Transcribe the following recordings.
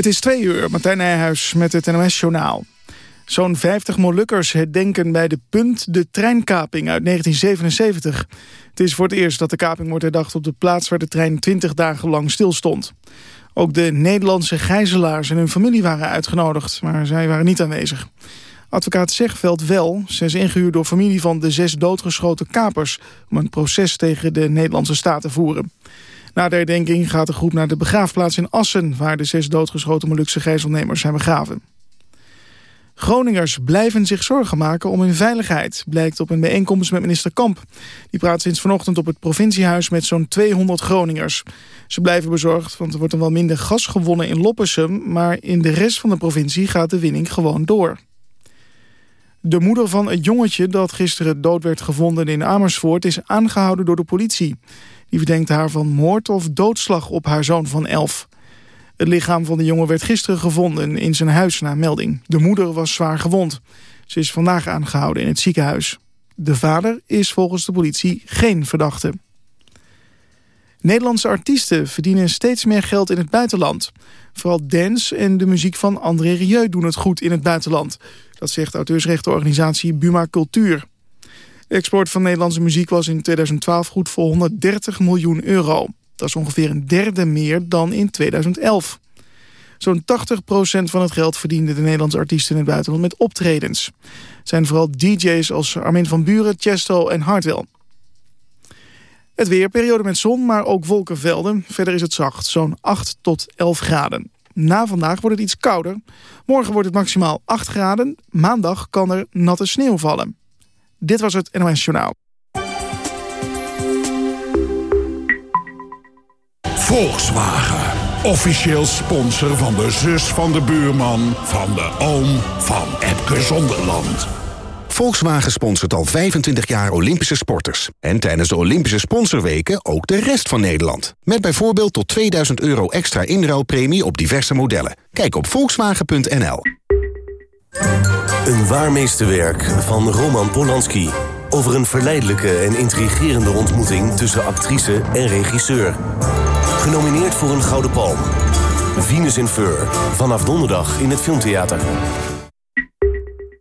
Het is twee uur, Martijn Nijhuis met het NOS-journaal. Zo'n 50 Molukkers herdenken bij de Punt de treinkaping uit 1977. Het is voor het eerst dat de kaping wordt herdacht op de plaats... waar de trein 20 dagen lang stilstond. Ook de Nederlandse gijzelaars en hun familie waren uitgenodigd... maar zij waren niet aanwezig. Advocaat Zegveld wel. Ze is ingehuurd door familie van de zes doodgeschoten kapers... om een proces tegen de Nederlandse staat te voeren. Na de herdenking gaat de groep naar de begraafplaats in Assen... waar de zes doodgeschoten Molukse gijzelnemers zijn begraven. Groningers blijven zich zorgen maken om hun veiligheid... blijkt op een bijeenkomst met minister Kamp. Die praat sinds vanochtend op het provinciehuis met zo'n 200 Groningers. Ze blijven bezorgd, want er wordt dan wel minder gas gewonnen in Loppersum... maar in de rest van de provincie gaat de winning gewoon door. De moeder van het jongetje dat gisteren dood werd gevonden in Amersfoort... is aangehouden door de politie. Die verdenkt haar van moord of doodslag op haar zoon van elf. Het lichaam van de jongen werd gisteren gevonden in zijn huis na melding. De moeder was zwaar gewond. Ze is vandaag aangehouden in het ziekenhuis. De vader is volgens de politie geen verdachte. Nederlandse artiesten verdienen steeds meer geld in het buitenland. Vooral dance en de muziek van André Rieu doen het goed in het buitenland. Dat zegt auteursrechtenorganisatie Buma Cultuur. De export van Nederlandse muziek was in 2012 goed voor 130 miljoen euro. Dat is ongeveer een derde meer dan in 2011. Zo'n 80% van het geld verdienden de Nederlandse artiesten in het buitenland met optredens. Zijn vooral DJ's als Armin van Buren, Chesto en Hartwell. Het weer, periode met zon, maar ook wolkenvelden. Verder is het zacht, zo'n 8 tot 11 graden. Na vandaag wordt het iets kouder. Morgen wordt het maximaal 8 graden. Maandag kan er natte sneeuw vallen. Dit was het NOS Journaal. Volkswagen. Officieel sponsor van de zus van de buurman... van de oom van Epke Zonderland. Volkswagen sponsort al 25 jaar Olympische sporters. En tijdens de Olympische sponsorweken ook de rest van Nederland. Met bijvoorbeeld tot 2000 euro extra inruilpremie op diverse modellen. Kijk op volkswagen.nl. Een waarmeesterwerk van Roman Polanski. Over een verleidelijke en intrigerende ontmoeting tussen actrice en regisseur. Genomineerd voor een Gouden Palm. Venus in Fur. Vanaf donderdag in het Filmtheater.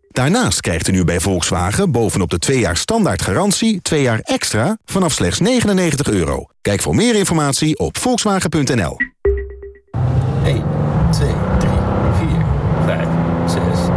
Daarnaast krijgt u nu bij Volkswagen bovenop de 2 jaar standaard garantie... 2 jaar extra vanaf slechts 99 euro. Kijk voor meer informatie op volkswagen.nl. 1, 2, 3, 4, 5, 6,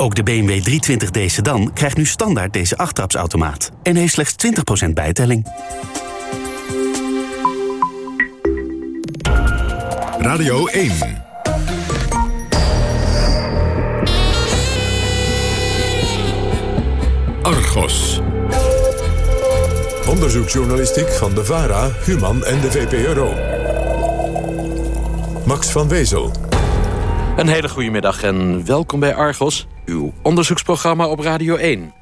ook de BMW 320d sedan krijgt nu standaard deze achttrapsautomaat. En heeft slechts 20% bijtelling. Radio 1. Argos. Onderzoeksjournalistiek van de VARA, Human en de VPRO. Max van Wezel. Een hele goede middag en welkom bij Argos, uw onderzoeksprogramma op Radio 1.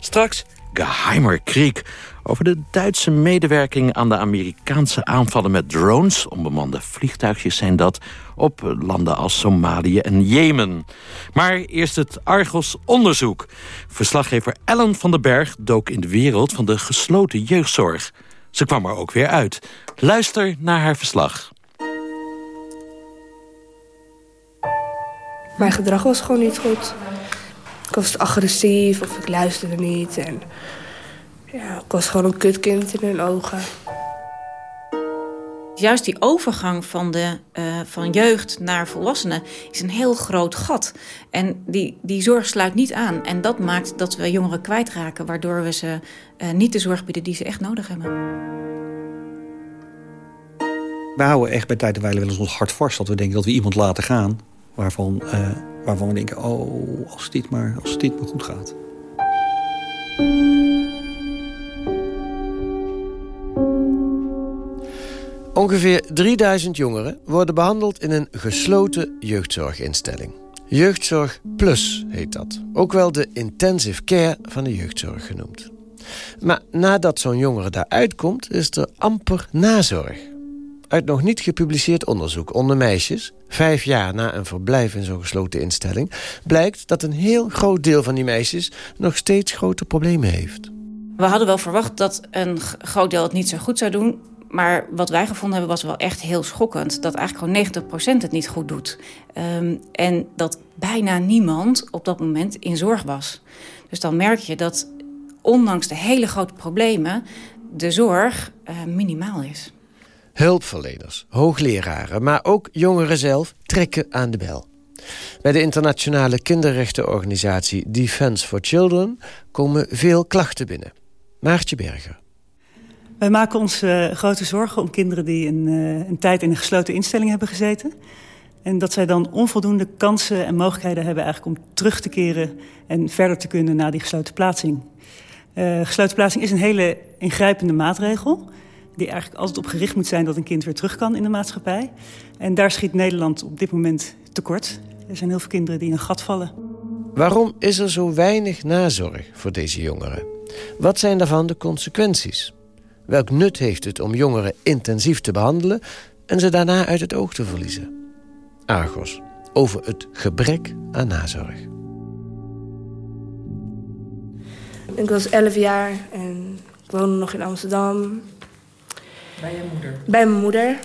Straks Geheimer Krieg over de Duitse medewerking aan de Amerikaanse aanvallen met drones. Onbemande vliegtuigjes zijn dat op landen als Somalië en Jemen. Maar eerst het Argos-onderzoek. Verslaggever Ellen van den Berg dook in de wereld van de gesloten jeugdzorg. Ze kwam er ook weer uit. Luister naar haar verslag. Mijn gedrag was gewoon niet goed. Ik was agressief of ik luisterde niet. En ja, ik was gewoon een kutkind in hun ogen. Juist die overgang van, de, uh, van jeugd naar volwassenen is een heel groot gat. En die, die zorg sluit niet aan. En dat maakt dat we jongeren kwijtraken, waardoor we ze uh, niet de zorg bieden die ze echt nodig hebben. We houden echt bij tijd en wijle wel eens ons hart vast dat we denken dat we iemand laten gaan. Waarvan, uh, waarvan we denken, oh, als dit maar, als dit maar goed gaat. Ongeveer 3000 jongeren worden behandeld in een gesloten jeugdzorginstelling. Jeugdzorg Plus heet dat. Ook wel de intensive care van de jeugdzorg genoemd. Maar nadat zo'n jongere daaruit komt, is er amper nazorg. Uit nog niet gepubliceerd onderzoek onder meisjes... vijf jaar na een verblijf in zo'n gesloten instelling... blijkt dat een heel groot deel van die meisjes... nog steeds grote problemen heeft. We hadden wel verwacht dat een groot deel het niet zo goed zou doen... Maar wat wij gevonden hebben was wel echt heel schokkend. Dat eigenlijk gewoon 90% het niet goed doet. Um, en dat bijna niemand op dat moment in zorg was. Dus dan merk je dat ondanks de hele grote problemen... de zorg uh, minimaal is. Hulpverleners, hoogleraren, maar ook jongeren zelf trekken aan de bel. Bij de internationale kinderrechtenorganisatie Defence for Children... komen veel klachten binnen. Maartje Berger. Wij maken ons uh, grote zorgen om kinderen die een, uh, een tijd in een gesloten instelling hebben gezeten. En dat zij dan onvoldoende kansen en mogelijkheden hebben eigenlijk om terug te keren en verder te kunnen na die gesloten plaatsing. Uh, gesloten plaatsing is een hele ingrijpende maatregel. Die eigenlijk altijd op gericht moet zijn dat een kind weer terug kan in de maatschappij. En daar schiet Nederland op dit moment tekort. Er zijn heel veel kinderen die in een gat vallen. Waarom is er zo weinig nazorg voor deze jongeren? Wat zijn daarvan de consequenties? Welk nut heeft het om jongeren intensief te behandelen... en ze daarna uit het oog te verliezen? Argos, over het gebrek aan nazorg. Ik was 11 jaar en ik woonde nog in Amsterdam. Bij je moeder? Bij mijn moeder.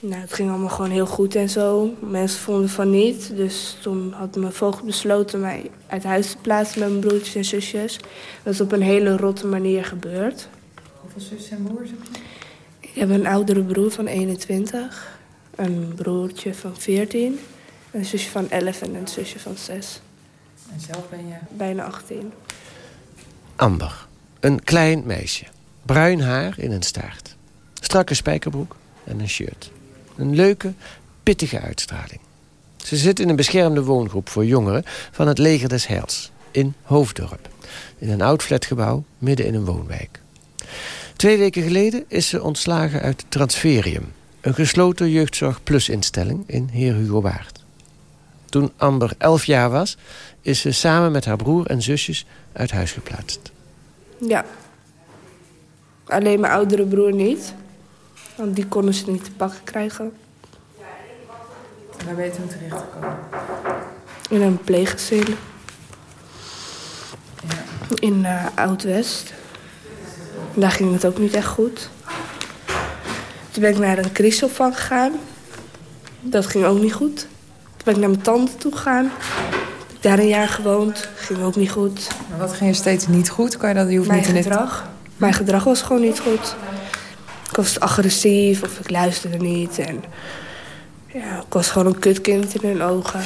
Nou, het ging allemaal gewoon heel goed en zo. Mensen vonden van niet. Dus toen had mijn voogd besloten mij uit huis te plaatsen met mijn broertjes en zusjes. Dat is op een hele rotte manier gebeurd. Hoeveel zussen en broers heb je? Ik heb een oudere broer van 21. Een broertje van 14. Een zusje van 11 en een zusje van 6. En zelf ben je? Bijna 18. Amber. Een klein meisje. Bruin haar in een staart. Strakke spijkerbroek en een shirt. Een leuke, pittige uitstraling. Ze zit in een beschermde woongroep voor jongeren van het Leger des Heils. In Hoofddorp. In een oud flatgebouw midden in een woonwijk. Twee weken geleden is ze ontslagen uit Transferium. Een gesloten jeugdzorg plus instelling in Heer Hugo Waard. Toen Amber elf jaar was, is ze samen met haar broer en zusjes uit huis geplaatst. Ja. Alleen mijn oudere broer niet. Want die konden ze niet te pakken krijgen. Waar ben je toen terechtgekomen? In een pleeggezin. Ja. In uh, Oud-West. Daar ging het ook niet echt goed. Toen ben ik naar een crisisopvang gegaan. Dat ging ook niet goed. Toen ben ik naar mijn tante toe gegaan. Ik daar een jaar gewoond. Ging ook niet goed. Maar wat ging er steeds niet goed? Kan je dat? Je hoeft Mijn niet gedrag. Mijn gedrag was gewoon niet goed. Was agressief of ik luisterde niet. En ja, ik was gewoon een kutkind in hun ogen.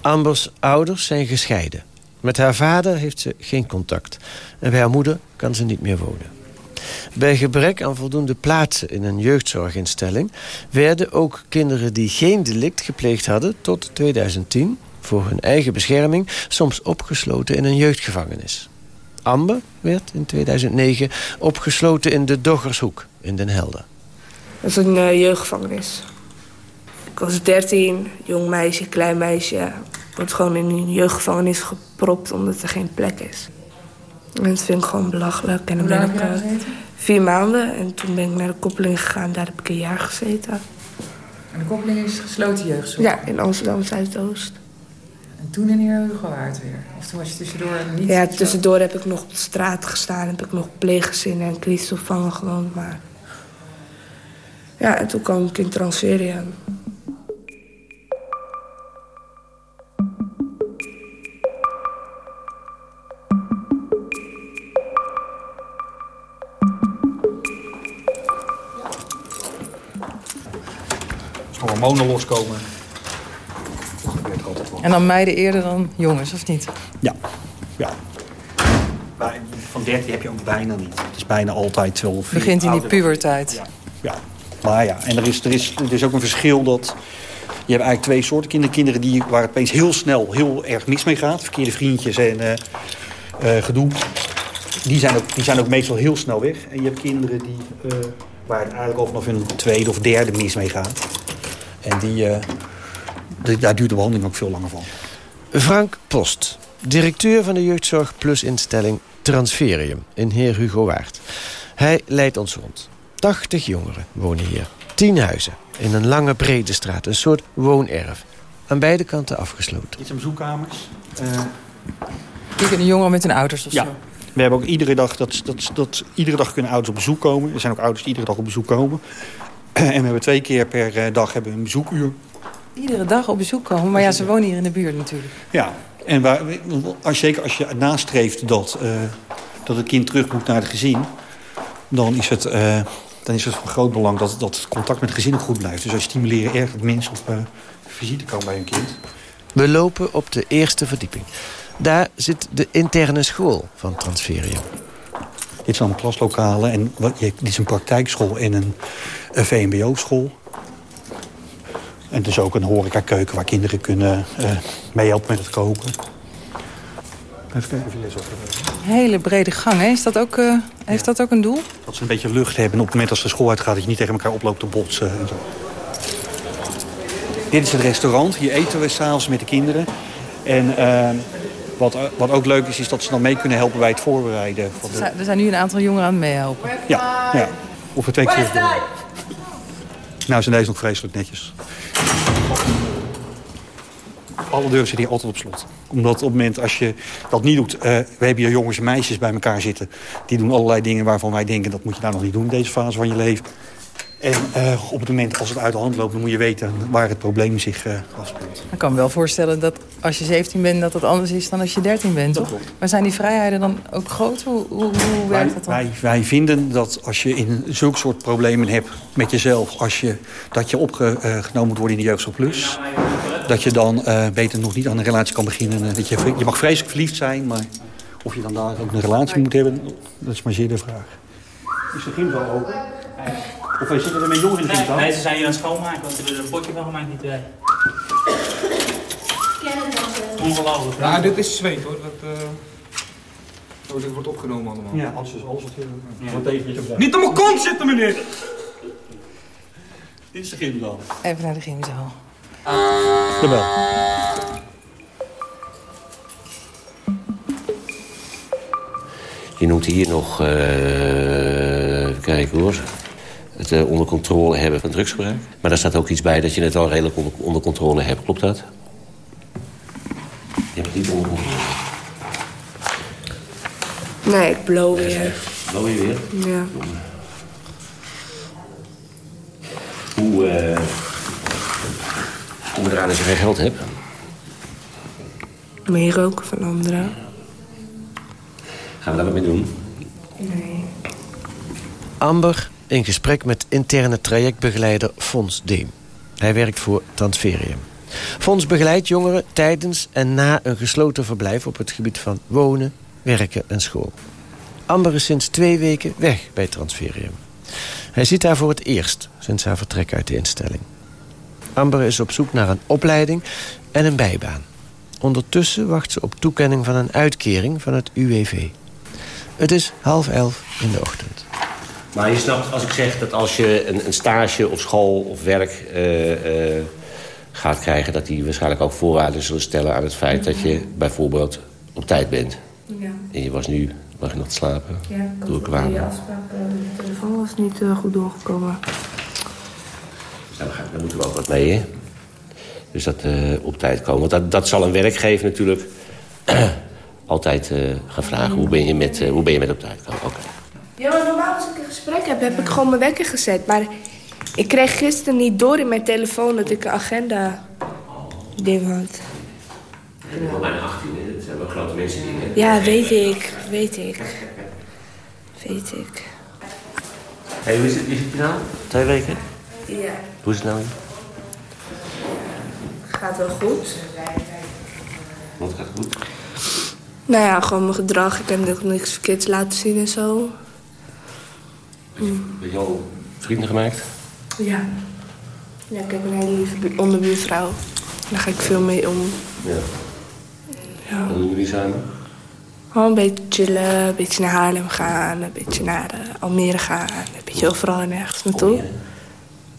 Ambers ouders zijn gescheiden. Met haar vader heeft ze geen contact. En bij haar moeder kan ze niet meer wonen. Bij gebrek aan voldoende plaatsen in een jeugdzorginstelling... werden ook kinderen die geen delict gepleegd hadden tot 2010... voor hun eigen bescherming soms opgesloten in een jeugdgevangenis. Amber werd in 2009 opgesloten in de Doggershoek in Den Helder. Dat is een uh, jeugdgevangenis. Ik was 13, jong meisje, klein meisje. Wordt gewoon in een jeugdgevangenis gepropt omdat er geen plek is. En dat vind ik gewoon belachelijk. En dan ben ik uh, gezeten? vier maanden. En toen ben ik naar de koppeling gegaan. Daar heb ik een jaar gezeten. En de koppeling is gesloten jeugdzorg? Ja, in Amsterdam Zuidoost. En toen in Heer Hugo Waard weer? Of toen was je tussendoor niet... Ja, zo- tussendoor heb ik nog op de straat gestaan. Heb ik nog pleeggezinnen en crisisopvangen gewoond. Maar... Ja, en toen kwam ik in transferium. hormonen loskomen. Dat gebeurt er altijd wel. En dan meiden eerder dan jongens, of niet? Ja, ja. Maar van 13 heb je ook bijna niet. Het is bijna altijd wel... veel Begint in die ouder. puberteit. Ja, maar ja, en er is, er, is, er is ook een verschil dat... Je hebt eigenlijk twee soorten kinderen. Kinderen die, waar het opeens heel snel heel erg mis mee gaat. Verkeerde vriendjes en eh, eh, gedoe. Die zijn, ook, die zijn ook meestal heel snel weg. En je hebt kinderen die, eh, waar het eigenlijk al vanaf hun tweede of derde mis mee gaat. En die, eh, die- daar duurt de behandeling ook veel langer van. Frank Post, directeur van de Jeugdzorg Plus instelling Transferium in Heer Hugo Waard. Hij leidt ons rond. 80 jongeren wonen hier. 10 huizen in een lange brede straat, een soort woonerf. Aan beide kanten afgesloten. Dit zijn bezoekkamers. Eh, Die kunnen jongeren met hun ouders of Ja. zo. We hebben ook iedere dag, dat, dat, dat, iedere dag kunnen ouders op bezoek komen. Er zijn ook ouders die iedere dag op bezoek komen. En we hebben twee keer per eh, dag hebben we een bezoekuur. Iedere dag op bezoek komen. Maar ja, ze wonen hier in de buurt natuurlijk. Ja, en waar, als, zeker als je nastreeft dat, eh, dat het kind terug moet naar het gezin... dan is het, eh, dan is het van groot belang dat, dat het contact met het gezin ook goed blijft. Dus wij stimuleren erg dat mensen op eh, visite komen bij hun kind. We lopen op de eerste verdieping. Daar zit de interne school van Transferium. Dit zijn allemaal klaslokalen. En wat, je, dit is een praktijkschool en een, een VMBO-school. En het is ook een horecakeuken waar kinderen kunnen eh meehelpen met het koken. Even kijken of je les op Hele brede gang, hè? Is dat ook, eh, heeft dat ook een doel? Dat ze een beetje lucht hebben. En op het moment als de school uitgaat... dat je niet tegen elkaar oploopt te botsen. En zo. Dit is het restaurant. Hier eten we s'avonds met de kinderen. En eh, wat, wat ook leuk is, is dat ze dan mee kunnen helpen bij het voorbereiden. Van Er de... zijn, er zijn nu een aantal jongeren aan het meehelpen. Ja, ja. Of we twee keer. Nou zijn deze nog vreselijk netjes. Alle deuren zitten hier altijd op slot. Omdat op het moment als je dat niet doet... eh, we hebben hier jongens en meisjes bij elkaar zitten. Die doen allerlei dingen waarvan wij denken... dat moet je nou nog niet doen in deze fase van je leven. En eh, op het moment als het uit de hand loopt... dan moet je weten waar het probleem zich eh, afspeelt. Ik kan me wel voorstellen dat als je 17 bent... dat dat anders is dan als je 13 bent, toch? Maar zijn die vrijheden dan ook groot? Hoe, hoe, hoe werkt dat dan? Wij, wij vinden dat als je in zulke soort problemen hebt met jezelf... Als je, dat je opgenomen moet worden in de Jeugdzorg Plus... dat je dan eh, beter nog niet aan een relatie kan beginnen. Dat je, je mag vreselijk verliefd zijn, maar of je dan daar ook een relatie moet hebben... dat is maar zeer de vraag. Is de gym wel open? Of zitten er met jongeren in de gym Nee, ze zijn hier aan het schoonmaken, want ze hebben er een potje van gemaakt, die twee. Ongelooflijk. Ja, dit is zweet hoor. Dat, eh, oh, dit wordt opgenomen allemaal. Ja, alles is alles wat je... Ja. Wat Niet op mijn kont zitten, meneer! Dit is de gym dan. Even naar de gymzaal. Jawel. Je noemt hier nog, eh, even kijken hoor, het eh, onder controle hebben van drugsgebruik. Maar daar staat ook iets bij dat je het al redelijk onder, onder controle hebt. Klopt dat? Je hebt het niet onder controle. Nee, ik blow weer. Wel je weer? Ja. Hoe eh kom je eraan als je geen geld hebt? Meer roken van anderen. Gaan we daar wat mee doen? Nee. Amber in gesprek met interne trajectbegeleider Fons Deem. Hij werkt voor Transferium. Fons begeleidt jongeren tijdens en na een gesloten verblijf... op het gebied van wonen, werken en school. Amber is sinds twee weken weg bij Transferium. Hij ziet haar voor het eerst sinds haar vertrek uit de instelling. Amber is op zoek naar een opleiding en een bijbaan. Ondertussen wacht ze op toekenning van een uitkering van het UWV. Het is half elf in de ochtend. Maar je snapt als ik zeg dat als je een, een stage of school of werk eh, eh, gaat krijgen... dat die waarschijnlijk ook voorwaarden zullen stellen aan het feit dat je bijvoorbeeld op tijd bent. Ja. En je was nu, mag je nog te slapen? Ja, kwaad. die afspraak, eh, de telefoon was niet goed doorgekomen. Dus daar, moeten we ook wat mee, hè? Dus dat op tijd komen. Want dat, dat zal een werkgever natuurlijk altijd eh, gaan vragen. Hoe ben je met, hoe ben je met op tijd komen? Oké. Ja, maar normaal als ik een gesprek heb, heb ik gewoon mijn wekker gezet. Maar ik kreeg gisteren niet door in mijn telefoon dat ik een agenda ding had. Je bent wel bijna 18, hè? Dat zijn wel grote mensen die... Ja, weet ik, weet ik. Weet ik. Hey, hoe is het, is het nou? Twee weken? Ja. Hoe is het nou? gaat wel goed. Wat gaat goed? Nou ja, gewoon mijn gedrag. Ik heb nog niks verkeerds laten zien en zo. Heb je al vrienden gemaakt? Ja. Ja, ik heb een hele lieve bu- onderbuurvrouw. Daar ga ik veel mee om. Ja. Ja. Wat doen jullie samen? Gewoon een beetje chillen, een beetje naar Haarlem gaan, een beetje naar eh, Almere gaan. Een beetje overal en nergens naartoe.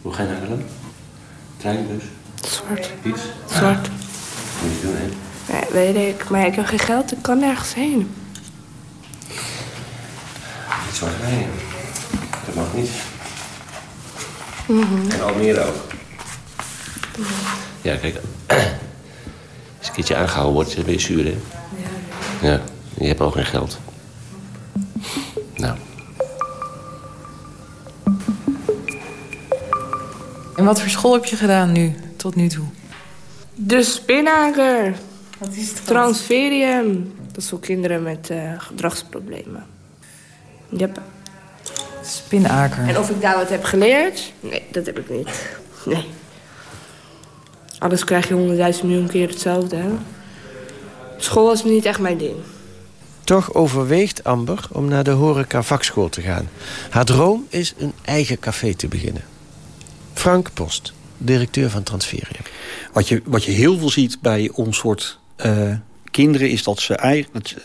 Hoe ga je naar Haarlem? Trein, bus? Zwart. Fiets? Zwart. Moet je doen, hè? Nee, weet ik. Maar ik heb geen geld, ik kan nergens heen. Niet zwart rijden. Dat mag niet. Mhm. En Almere ook. Ja, kijk. Als je een keertje aangehouden wordt, dan ben je zuur, hè? Ja. Ja, je hebt ook geen geld. Nou, En wat voor school heb je gedaan nu, tot nu toe? De spinnaker. Wat is dat? Transferium. Dat is voor kinderen met eh, gedragsproblemen. Yep. Spinaker. En of ik daar wat heb geleerd? Nee, dat heb ik niet. Nee. Anders krijg je honderdduizend miljoen keer hetzelfde, hè? School was niet echt mijn ding. Toch overweegt Amber om naar de horeca vakschool te gaan. Haar droom is een eigen café te beginnen. Frank Post, directeur van Transferium. Wat je, wat je heel veel ziet bij ons soort eh, kinderen... is dat ze eigenlijk...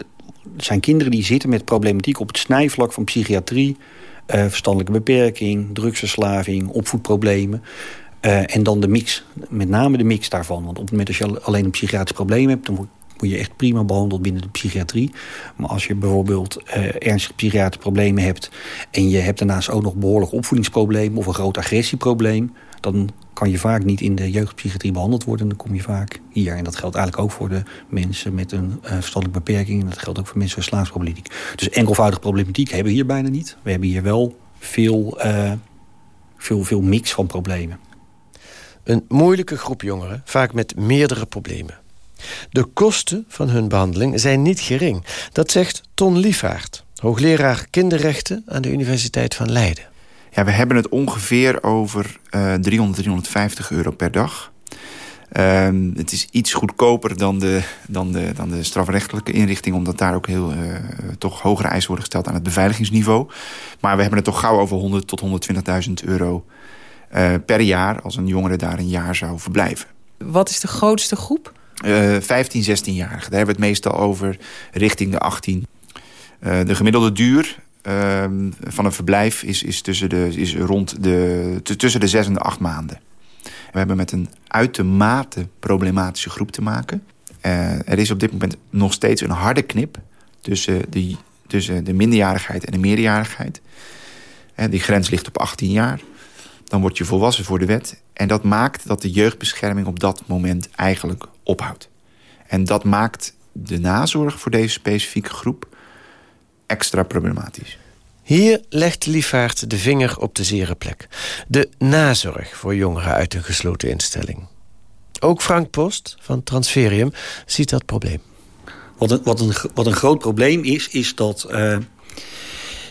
Het zijn kinderen die zitten met problematiek op het snijvlak van psychiatrie... eh, verstandelijke beperking, drugsverslaving, opvoedproblemen... Eh, en dan de mix, met name de mix daarvan. Want op het moment dat je alleen een psychiatrisch probleem hebt... dan je echt prima behandeld binnen de psychiatrie. Maar als je bijvoorbeeld eh, ernstige psychiatrische problemen hebt... en je hebt daarnaast ook nog behoorlijk opvoedingsprobleem... of een groot agressieprobleem... dan kan je vaak niet in de jeugdpsychiatrie behandeld worden. Dan kom je vaak hier. En dat geldt eigenlijk ook voor de mensen met een uh, verstandelijke beperking. En dat geldt ook voor mensen met slaapproblematiek. Dus enkelvoudige problematiek hebben we hier bijna niet. We hebben hier wel veel, uh, veel, veel mix van problemen. Een moeilijke groep jongeren, vaak met meerdere problemen. De kosten van hun behandeling zijn niet gering. Dat zegt Ton Lievaert, hoogleraar kinderrechten aan de Universiteit van Leiden. Ja, we hebben het ongeveer over uh, 300, 350 euro per dag. Um, het is iets goedkoper dan de, dan, de, dan de strafrechtelijke inrichting... omdat daar ook heel, uh, toch hogere eisen worden gesteld aan het beveiligingsniveau. Maar we hebben het toch gauw over 100 tot 120.000 euro uh, per jaar... als een jongere daar een jaar zou verblijven. Wat is de grootste groep? Uh, 15, 16-jarigen. Daar hebben we het meestal over richting de 18. Uh, de gemiddelde duur uh, van een verblijf is, is, tussen de, is rond de, tussen de 6 en de 8 maanden. We hebben met een uitermate problematische groep te maken. Uh, er is op dit moment nog steeds een harde knip tussen de, tussen de minderjarigheid en de meerderjarigheid. En die grens ligt op 18 jaar. Dan word je volwassen voor de wet. En dat maakt dat de jeugdbescherming op dat moment eigenlijk ophoudt. En dat maakt de nazorg voor deze specifieke groep extra problematisch. Hier legt Lievaert de vinger op de zere plek. De nazorg voor jongeren uit een gesloten instelling. Ook Frank Post van Transferium ziet dat probleem. Wat een, wat een, wat een groot probleem is, is dat, uh,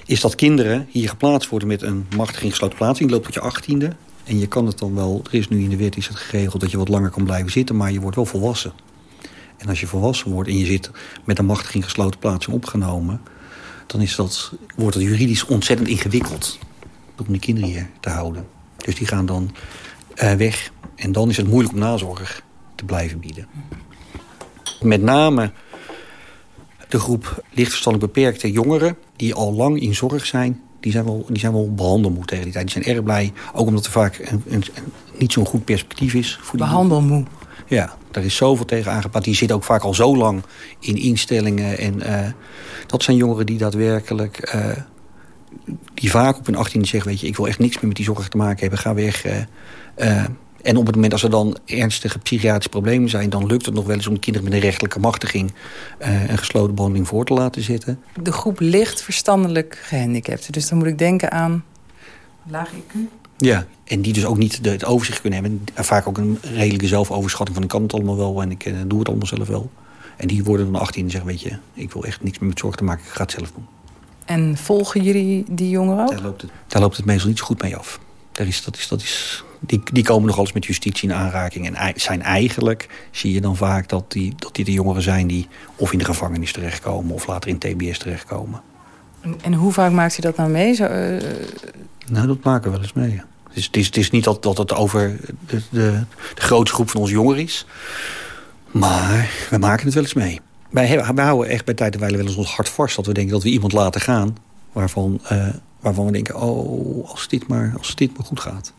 is dat kinderen hier geplaatst worden met een machtiging gesloten plaatsing. Die loopt tot je achttiende. En je kan het dan wel, er is nu in de wet is het geregeld dat je wat langer kan blijven zitten, maar je wordt wel volwassen. En als je volwassen wordt en je zit met een machtiging gesloten plaatsing opgenomen, dan is dat, wordt het juridisch ontzettend ingewikkeld om die kinderen hier te houden. Dus die gaan dan uh, weg. En dan is het moeilijk om nazorg te blijven bieden. Met name de groep lichtverstandelijk beperkte jongeren... die al lang in zorg zijn, die zijn wel, die zijn wel behandelmoe tegen die tijd. Die zijn erg blij, ook omdat er vaak een, een, een niet zo'n goed perspectief is. Voor die Behandelmoe. Ja, daar is zoveel tegen aangepakt. Die zitten ook vaak al zo lang in instellingen. En uh, dat zijn jongeren die daadwerkelijk... Uh, die vaak op hun 18 zeggen, weet je, ik wil echt niks meer met die zorg te maken hebben. Ga weg. Uh, en op het moment als er dan ernstige psychiatrische problemen zijn... dan lukt het nog wel eens om kinderen met een rechtelijke machtiging... een gesloten behandeling voor te laten zitten. De groep licht verstandelijk gehandicapten. Dus dan moet ik denken aan laag IQ. Ja, en die dus ook niet de, het overzicht kunnen hebben. En vaak ook een redelijke zelfoverschatting van ik kan het allemaal wel en ik uh, doe het allemaal zelf wel. En die worden dan 18 en zeggen, weet je, ik wil echt niks meer met zorg te maken, ik ga het zelf doen. En volgen jullie die jongeren ook? Daar loopt het, daar loopt het meestal niet zo goed mee af. Daar is, dat, is, dat, is, die, die komen nog eens met justitie in aanraking. En zijn eigenlijk, zie je dan vaak, dat die, dat die de jongeren zijn... die of in de gevangenis terechtkomen of later in TBS terechtkomen. En, en hoe vaak maakt u dat nou mee? Zo, eh, Nou, dat maken we wel eens mee. ja. Het is, het is, het is niet dat, dat het over de, de, de grootste groep van ons jongeren is. Maar we maken het wel eens mee. Wij, hebben- wij houden echt bij tijd en wijle wel eens ons hart vast... dat we denken dat we iemand laten gaan... waarvan, eh, waarvan we denken, oh, als dit, maar, als dit maar goed gaat.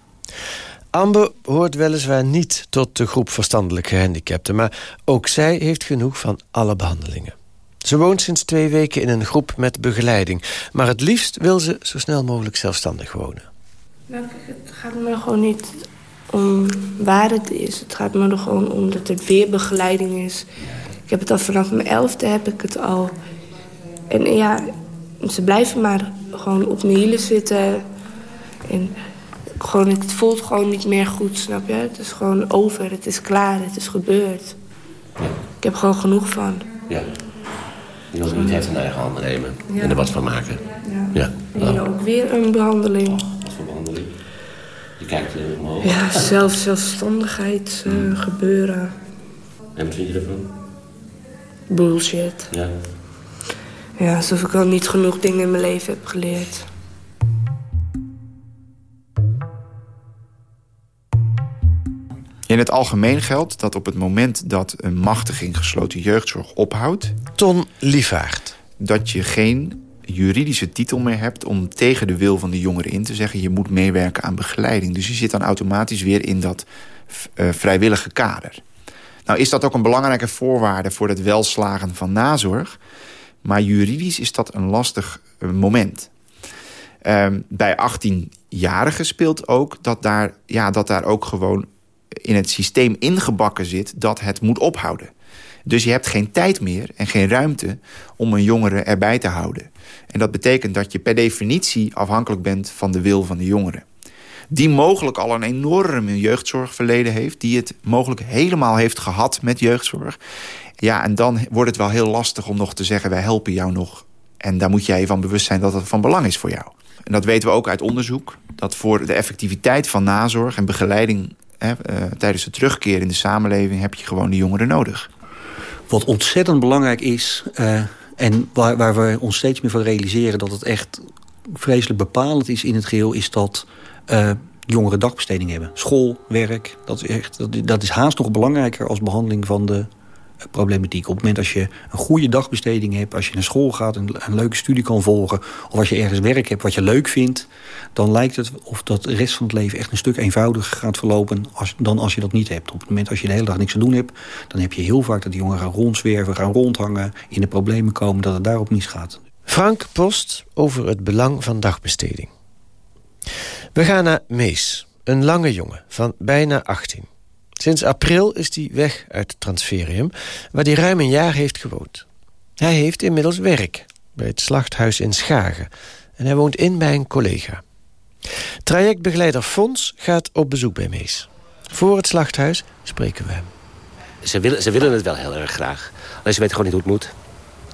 Amber hoort weliswaar niet tot de groep verstandelijk gehandicapten... maar ook zij heeft genoeg van alle behandelingen. Ze woont sinds twee weken in een groep met begeleiding... maar het liefst wil ze zo snel mogelijk zelfstandig wonen. Het gaat me gewoon niet om waar het is. Het gaat me er gewoon om dat er weer begeleiding is. Ik heb het al vanaf mijn elfde heb ik het al. En ja, ze blijven maar gewoon op mijn hielen zitten. En gewoon, het voelt gewoon niet meer goed, snap je? Het is gewoon over, het is klaar, het is gebeurd. Ik heb gewoon genoeg van. Ja. Je wilt niet heeft in eigen handen nemen Ja. en er wat van maken. Ja. Ja. En ook weer een behandeling. wat voor behandeling? Je kijkt alleen omhoog. Ja, zelf, zelfstandigheid eh, gebeuren. En wat vind je ervan? Bullshit. Ja. Ja, alsof ik al niet genoeg dingen in mijn leven heb geleerd. In het algemeen geldt dat op het moment dat een machtiging gesloten jeugdzorg ophoudt... Ton Lievaart. Dat je geen juridische titel meer hebt om tegen de wil van de jongeren in te zeggen... je moet meewerken aan begeleiding. Dus je zit dan automatisch weer in dat eh, vrijwillige kader. Nou is dat ook een belangrijke voorwaarde voor het welslagen van nazorg. Maar juridisch is dat een lastig eh, moment. Ehm, bij 18-jarigen speelt ook dat daar, ja, dat daar ook gewoon in het systeem ingebakken zit dat het moet ophouden. Dus je hebt geen tijd meer en geen ruimte om een jongere erbij te houden. En dat betekent dat je per definitie afhankelijk bent van de wil van de jongere. Die mogelijk al een enorme jeugdzorgverleden heeft. Die het mogelijk helemaal heeft gehad met jeugdzorg. Ja, en dan wordt het wel heel lastig om nog te zeggen... wij helpen jou nog. En daar moet jij je van bewust zijn dat het van belang is voor jou. En dat weten we ook uit onderzoek. Dat voor de effectiviteit van nazorg en begeleiding... Eh, tijdens de terugkeer in de samenleving... heb je gewoon de jongeren nodig. Wat ontzettend belangrijk is... eh, en waar, waar we ons steeds meer van realiseren... dat het echt vreselijk bepalend is in het geheel... is dat eh, jongeren dagbesteding hebben. School, werk, dat dat, is haast nog belangrijker... als behandeling van de problematiek. Op het moment als je een goede dagbesteding hebt... als je naar school gaat en een leuke studie kan volgen... of als je ergens werk hebt wat je leuk vindt... dan lijkt het of dat de rest van het leven echt een stuk eenvoudiger gaat verlopen... Als, dan als je dat niet hebt. Op het moment als je de hele dag niks te doen hebt... dan heb je heel vaak dat die jongeren gaan rondzwerven, gaan rondhangen... in de problemen komen dat het daarop misgaat. Frank Post over het belang van dagbesteding. We gaan naar Mees, een lange jongen van bijna 18. Sinds april is hij weg uit het transferium, waar hij ruim een jaar heeft gewoond. Hij heeft inmiddels werk bij het slachthuis in Schagen en hij woont in bij een collega. Trajectbegeleider Fons gaat op bezoek bij Mees. Voor het slachthuis spreken we hem. Ze willen, ze willen het wel heel erg graag. Alleen ze weten gewoon niet hoe het moet.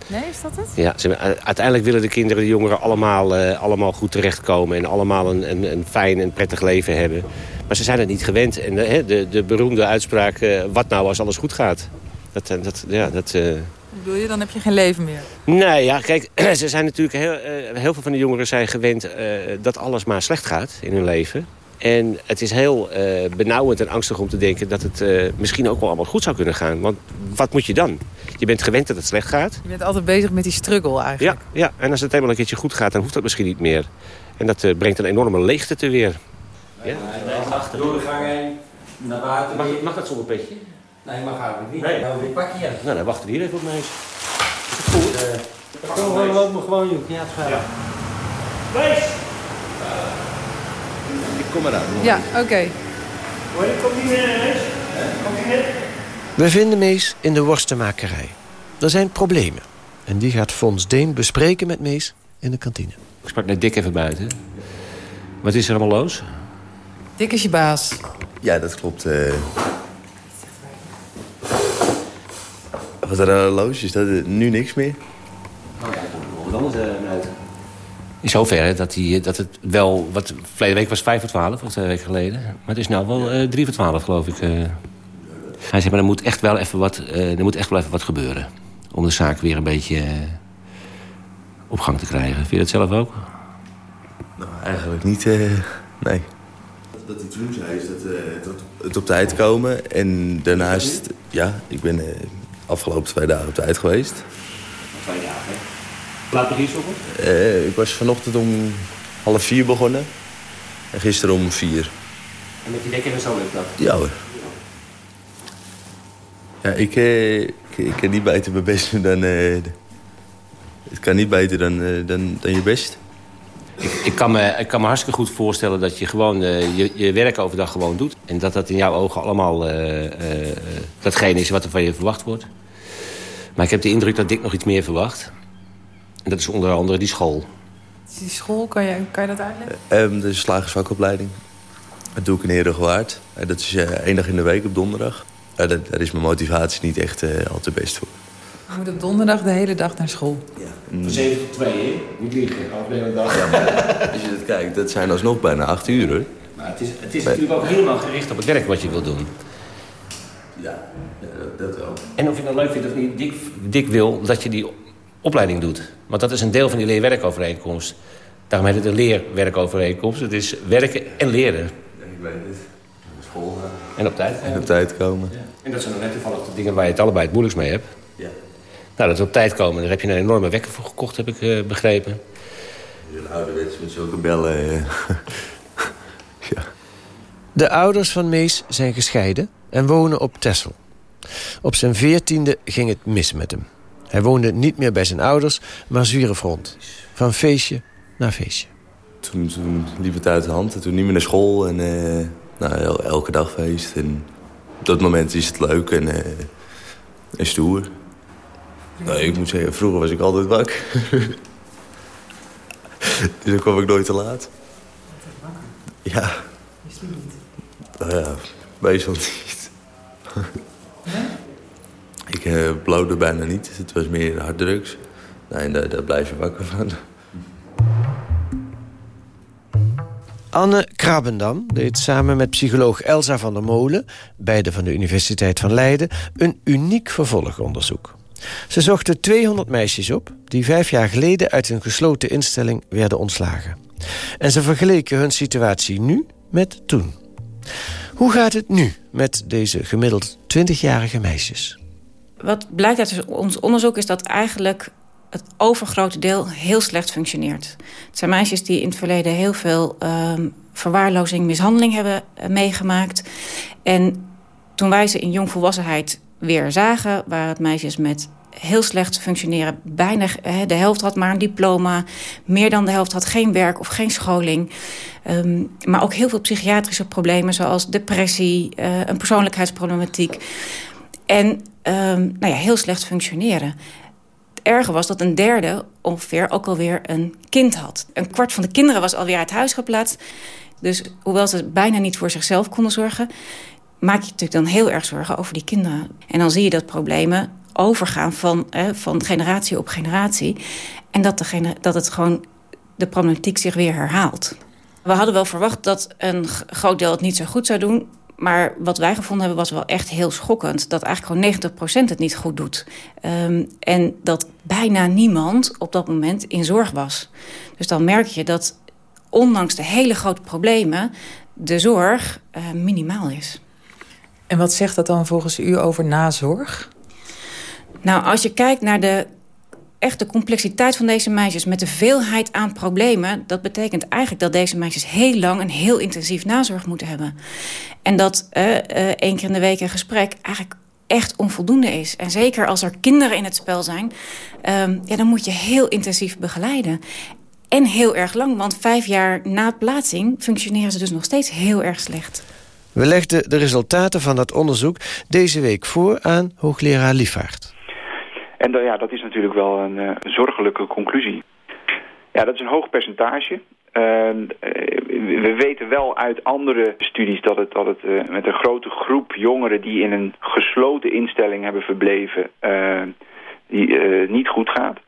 Nee, is dat het? Ja, ze, uiteindelijk willen de kinderen, de jongeren allemaal, eh, allemaal goed terechtkomen... en allemaal een, een, een fijn en prettig leven hebben. Maar ze zijn het niet gewend. En de, de, de beroemde uitspraak, eh, wat nou als alles goed gaat? Dat, eh, dat, ja, dat, eh, Hoe bedoel je? Dan heb je geen leven meer. Nee, ja, kijk, ze zijn natuurlijk heel, eh, heel veel van de jongeren zijn gewend eh, dat alles maar slecht gaat in hun leven. En het is heel eh, benauwend en angstig om te denken dat het eh, misschien ook wel allemaal goed zou kunnen gaan. Want wat moet je dan? Je bent gewend dat het slecht gaat. Je bent altijd bezig met die struggle eigenlijk. Ja, ja, en als het helemaal een keertje goed gaat, dan hoeft dat misschien niet meer. En dat eh, brengt een enorme leegte te Ja? Door de gang heen, naar buiten. Mag, mag dat zonder petje? Nee, mag eigenlijk niet. Nee. Nou, ik pak je. Nou, dan wachten we hier even op mij. Is het goed? Pak gewoon, loop me gewoon, joh. Ja, het gaat. Wees! Ik kom eraan. Ja, oké. Hoor je, kom niet meer? Kom? We vinden Mees in de worstenmakerij. Er zijn problemen. En die gaat Fons Deen bespreken met Mees in de kantine. Ik sprak net dik even buiten. Wat is er allemaal los? Dik is je baas. Ja, dat klopt. eh. Wat er aan loos is, dat er nu niks meer. Wat anders uh, uit. In zoverre dat, die, dat het wel... Wat, verleden week was 5 voor 12, of twee weken geleden. Maar het is nu wel uh, 3 voor 12, geloof ik. Uh. Hij zegt, maar er moet echt wel even wat, uh, er moet echt wel even wat gebeuren. Om de zaak weer een beetje uh, op gang te krijgen. Vind je dat zelf ook? Nou, eigenlijk niet, uh, nee. Wat hij toen zei is dat, dat het op tijd komen. En daarnaast, ja, ik ben de afgelopen twee dagen op tijd geweest. Twee dagen, Laat begin je uh, Ik was vanochtend om half vier begonnen. En gisteren om vier. En met die wekker en zo lukt dat? Ja hoor. Ja, ik, eh, ik, ik, kan niet beter mijn best doen dan... Uh, het kan niet beter dan, uh, dan, dan je best. Ik, ik, kan me, ik kan me hartstikke goed voorstellen dat je gewoon je, je werk overdag gewoon doet. En dat dat in jouw ogen allemaal datgene is wat er van je verwacht wordt. Maar ik heb de indruk dat Dick nog iets meer verwacht. En dat is onder andere die school. Die school, kan je, kan je dat uitleggen? Um, de slagersvakopleiding. Dat doe ik in Herengewaard. Dat is één dag in de week op donderdag. Daar, daar, is mijn motivatie niet echt uh, al te best voor. Je moet op donderdag de hele dag naar school. Ja. Van 7 tot 2, hè? Niet liegen, de hele dag. Ja, maar als je dat kijkt, dat zijn alsnog bijna 8 uur, hoor. Maar het is, het is natuurlijk ook helemaal gericht op het werk wat je wil doen. Ja, dat wel. En of je het nou leuk vindt of niet, Dick, Dick wil dat je die opleiding doet. Want dat is een deel van die leerwerkovereenkomst. Daarom heet het een leerwerkovereenkomst. Het is werken en leren. Ja, ik weet het. School gaan. En op tijd komen. En op tijd komen. Ja. En dat zijn dan net toevallig de dingen waar je het allebei het moeilijkst mee hebt. Nou, dat is op tijd komen. Daar heb je een enorme wekker voor gekocht, heb ik uh, begrepen. Een ouderwets met zulke bellen. Ja. De ouders van Mees zijn gescheiden en wonen op Texel. Op zijn veertiende ging het mis met hem. Hij woonde niet meer bij zijn ouders, maar zwierf rond. Van feestje naar feestje. Toen, toen liep het uit de hand. En toen niet meer naar school. En uh, nou, elke dag feest. En op dat moment is het leuk en, uh, en stoer. Nou, ik moet zeggen, vroeger was ik altijd wakker. dus dan kwam ik nooit te laat. Ja. Nou ja, meestal niet. Ik uh, blauwde bijna niet. Het was meer harddrugs. Nee, daar, daar blijf je wakker van. Anne Krabbendam deed samen met psycholoog Elsa van der Molen... beide van de Universiteit van Leiden... een uniek vervolgonderzoek. Ze zochten 200 meisjes op... die vijf jaar geleden uit een gesloten instelling werden ontslagen. En ze vergeleken hun situatie nu met toen. Hoe gaat het nu met deze gemiddeld 20-jarige meisjes? Wat blijkt uit ons onderzoek is dat eigenlijk het overgrote deel heel slecht functioneert. Het zijn meisjes die in het verleden heel veel um, verwaarlozing, mishandeling hebben uh, meegemaakt. En toen wij ze in jongvolwassenheid weer zagen... waren het meisjes met heel slecht functioneren. Bijna de helft had maar een diploma. Meer dan de helft had geen werk of geen scholing. Um, maar ook heel veel psychiatrische problemen... zoals depressie, uh, een persoonlijkheidsproblematiek. En um, nou ja, heel slecht functioneren. Het erge was dat een derde ongeveer ook alweer een kind had. Een kwart van de kinderen was alweer uit huis geplaatst. Dus hoewel ze bijna niet voor zichzelf konden zorgen... maak je natuurlijk dan heel erg zorgen over die kinderen. En dan zie je dat problemen overgaan van, eh, van generatie op generatie. En dat, degene, dat het gewoon de problematiek zich weer herhaalt. We hadden wel verwacht dat een groot deel het niet zo goed zou doen. Maar wat wij gevonden hebben was wel echt heel schokkend. Dat eigenlijk gewoon 90% het niet goed doet. Um, en dat bijna niemand op dat moment in zorg was. Dus dan merk je dat ondanks de hele grote problemen... de zorg uh, minimaal is. En wat zegt dat dan volgens u over nazorg? Nou, als je kijkt naar de echt de complexiteit van deze meisjes... met de veelheid aan problemen... dat betekent eigenlijk dat deze meisjes heel lang... en heel intensief nazorg moeten hebben. En dat uh, één keer in de week een gesprek eigenlijk echt onvoldoende is. En zeker als er kinderen in het spel zijn... Um, ja, dan moet je heel intensief begeleiden. En heel erg lang, want vijf jaar na plaatsing... functioneren ze dus nog steeds heel erg slecht. We legden de resultaten van dat onderzoek deze week voor aan hoogleraar Liefvaart. En ja, dat is natuurlijk wel een, uh, zorgelijke conclusie. Ja, dat is een hoog percentage. Uh, we weten wel uit andere studies dat het, dat het uh, met een grote groep jongeren... die in een gesloten instelling hebben verbleven, die niet goed gaat.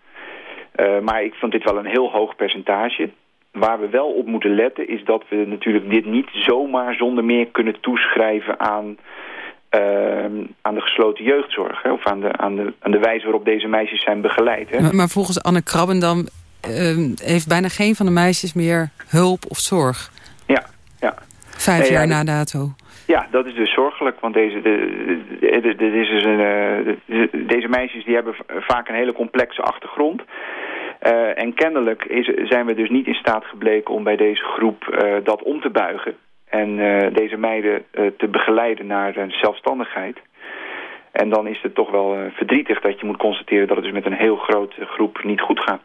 Uh, maar ik vond dit wel een heel hoog percentage. Waar we wel op moeten letten is dat we natuurlijk dit niet zomaar zonder meer kunnen toeschrijven aan, uh, aan de gesloten jeugdzorg. Hè, of aan de, aan, de, aan de wijze waarop deze meisjes zijn begeleid. Hè. Maar, maar volgens Anne Krabbendam uh, heeft bijna geen van de meisjes meer hulp of zorg. Ja, ja. Vijf Nee, ja, jaar dat- na dato. Ja, dat is dus zorgelijk, want deze, de, de, de- dit is een, eh, de- deze meisjes die hebben vaak een hele complexe achtergrond. Eh, en kennelijk zijn we dus niet in staat gebleken om bij deze groep eh, dat om te buigen. En eh, deze meiden te begeleiden naar zelfstandigheid. En dan is het toch wel verdrietig dat je moet constateren dat het dus met een heel grote groep niet goed gaat.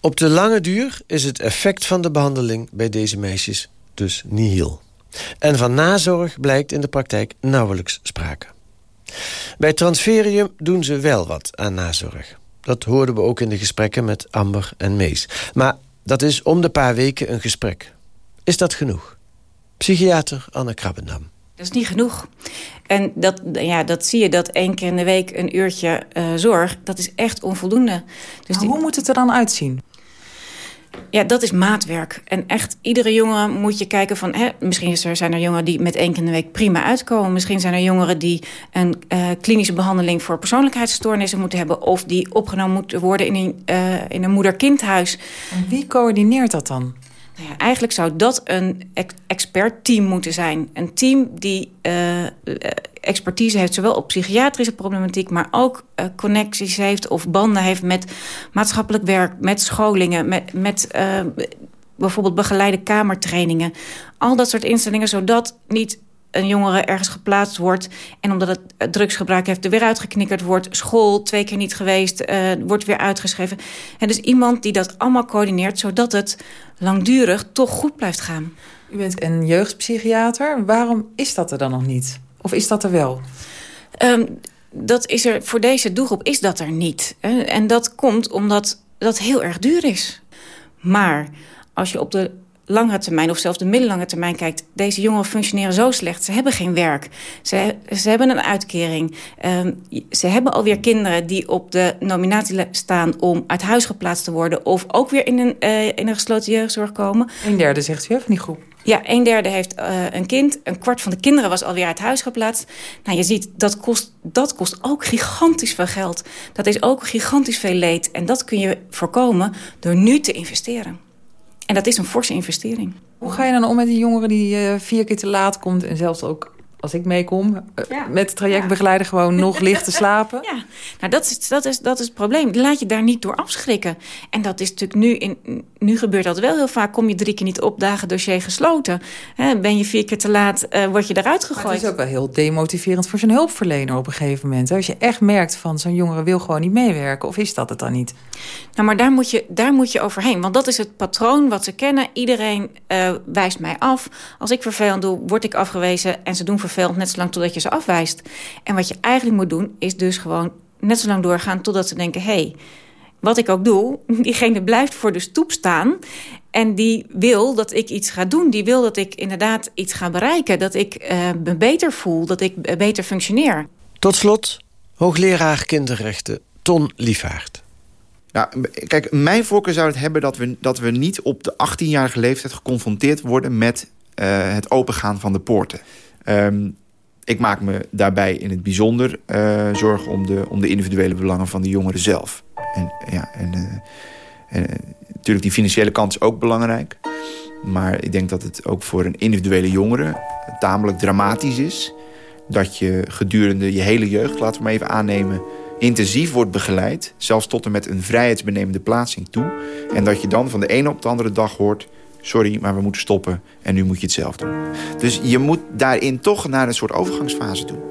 Op de lange duur is het effect van de behandeling bij deze meisjes dus nihil. En van nazorg blijkt in de praktijk nauwelijks sprake. Bij Transferium doen ze wel wat aan nazorg. Dat hoorden we ook in de gesprekken met Amber en Mees. Maar dat is om de paar weken een gesprek. Is dat genoeg? Psychiater Anne Krabbendam. Dat is niet genoeg. En dat, ja, dat zie je, dat één keer in de week een uurtje eh, zorg... dat is echt onvoldoende. Dus hoe moet het er dan uitzien? Ja, dat is maatwerk. En echt, iedere jongen moet je kijken van... Hè, misschien is zijn er jongeren die met één keer in de week prima uitkomen. Misschien zijn er jongeren die een eh, klinische behandeling... voor persoonlijkheidsstoornissen moeten hebben... of die opgenomen moeten worden in een, eh, in een moeder-kindhuis. Wie coördineert dat dan? Nou ja, eigenlijk zou dat een ex- expertteam moeten zijn. Een team die eh, eh, expertise heeft, zowel op psychiatrische problematiek... maar ook eh, connecties heeft of banden heeft met maatschappelijk werk... met scholingen, met, met bijvoorbeeld begeleide kamertrainingen. Al dat soort instellingen, zodat niet een jongere ergens geplaatst wordt... en omdat het eh, drugsgebruik heeft er weer uitgeknikkerd wordt... school twee keer niet geweest, eh, wordt weer uitgeschreven. En dus iemand die dat allemaal coördineert... zodat het langdurig toch goed blijft gaan. U bent een jeugdpsychiater. Waarom is dat er dan nog niet? Of is dat er wel? Ehm, dat is er, voor deze doelgroep is dat er niet. En dat komt omdat dat heel erg duur is. Maar als je op de langere termijn of zelfs de middellange termijn kijkt... deze jongeren functioneren zo slecht. Ze hebben geen werk. Ze, ze hebben een uitkering. Ehm, ze hebben alweer kinderen die op de nominatie staan... om uit huis geplaatst te worden... of ook weer in een, eh, in een gesloten jeugdzorg komen. Een derde zegt u van die groep. Ja, een derde heeft eh, een kind. Een kwart van de kinderen was alweer uit huis geplaatst. Nou, je ziet, dat kost, dat kost ook gigantisch veel geld. Dat is ook gigantisch veel leed. En dat kun je voorkomen door nu te investeren. En dat is een forse investering. Hoe ga je dan om met die jongeren die eh, vier keer te laat komt... en zelfs ook als ik meekom, eh, met de trajectbegeleider gewoon nog ligt te slapen? Ja, nou dat is, dat, is, dat is het probleem. Laat je daar niet door afschrikken. En dat is natuurlijk nu, in, nu gebeurt dat wel heel vaak. Kom je drie keer niet opdagen, dossier gesloten. Ben je vier keer te laat, eh, word je eruit gegooid. Maar het is ook wel heel demotiverend voor zo'n hulpverlener op een gegeven moment. Als je echt merkt van zo'n jongere wil gewoon niet meewerken. Of is dat het dan niet? Nou, maar daar moet, je, daar moet je overheen. Want dat is het patroon wat ze kennen. Iedereen eh, wijst mij af. Als ik vervelend doe, word ik afgewezen. En ze doen vervelend net zolang totdat je ze afwijst. En wat je eigenlijk moet doen, is dus gewoon net zo lang doorgaan... totdat ze denken, hé, hey, wat ik ook doe... diegene blijft voor de stoep staan... En die wil dat ik iets ga doen. Die wil dat ik inderdaad iets ga bereiken. Dat ik eh, me beter voel. Dat ik eh, beter functioneer. Tot slot, hoogleraar kinderrechten Ton Liefhaard. Nou, kijk, mijn voorkeur zou het hebben dat we, dat we niet op de 18-jarige leeftijd geconfronteerd worden met uh, het opengaan van de poorten. Um, ik maak me daarbij in het bijzonder uh, zorgen om de, om de individuele belangen van de jongeren zelf. En, ja, en, uh, en natuurlijk die financiële kant is ook belangrijk. Maar ik denk dat het ook voor een individuele jongere tamelijk dramatisch is... dat je gedurende je hele jeugd, laten we maar even aannemen... intensief wordt begeleid, zelfs tot en met een vrijheidsbenemende plaatsing toe. En dat je dan van de ene op de andere dag hoort... sorry, maar we moeten stoppen en nu moet je het zelf doen. Dus je moet daarin toch naar een soort overgangsfase doen.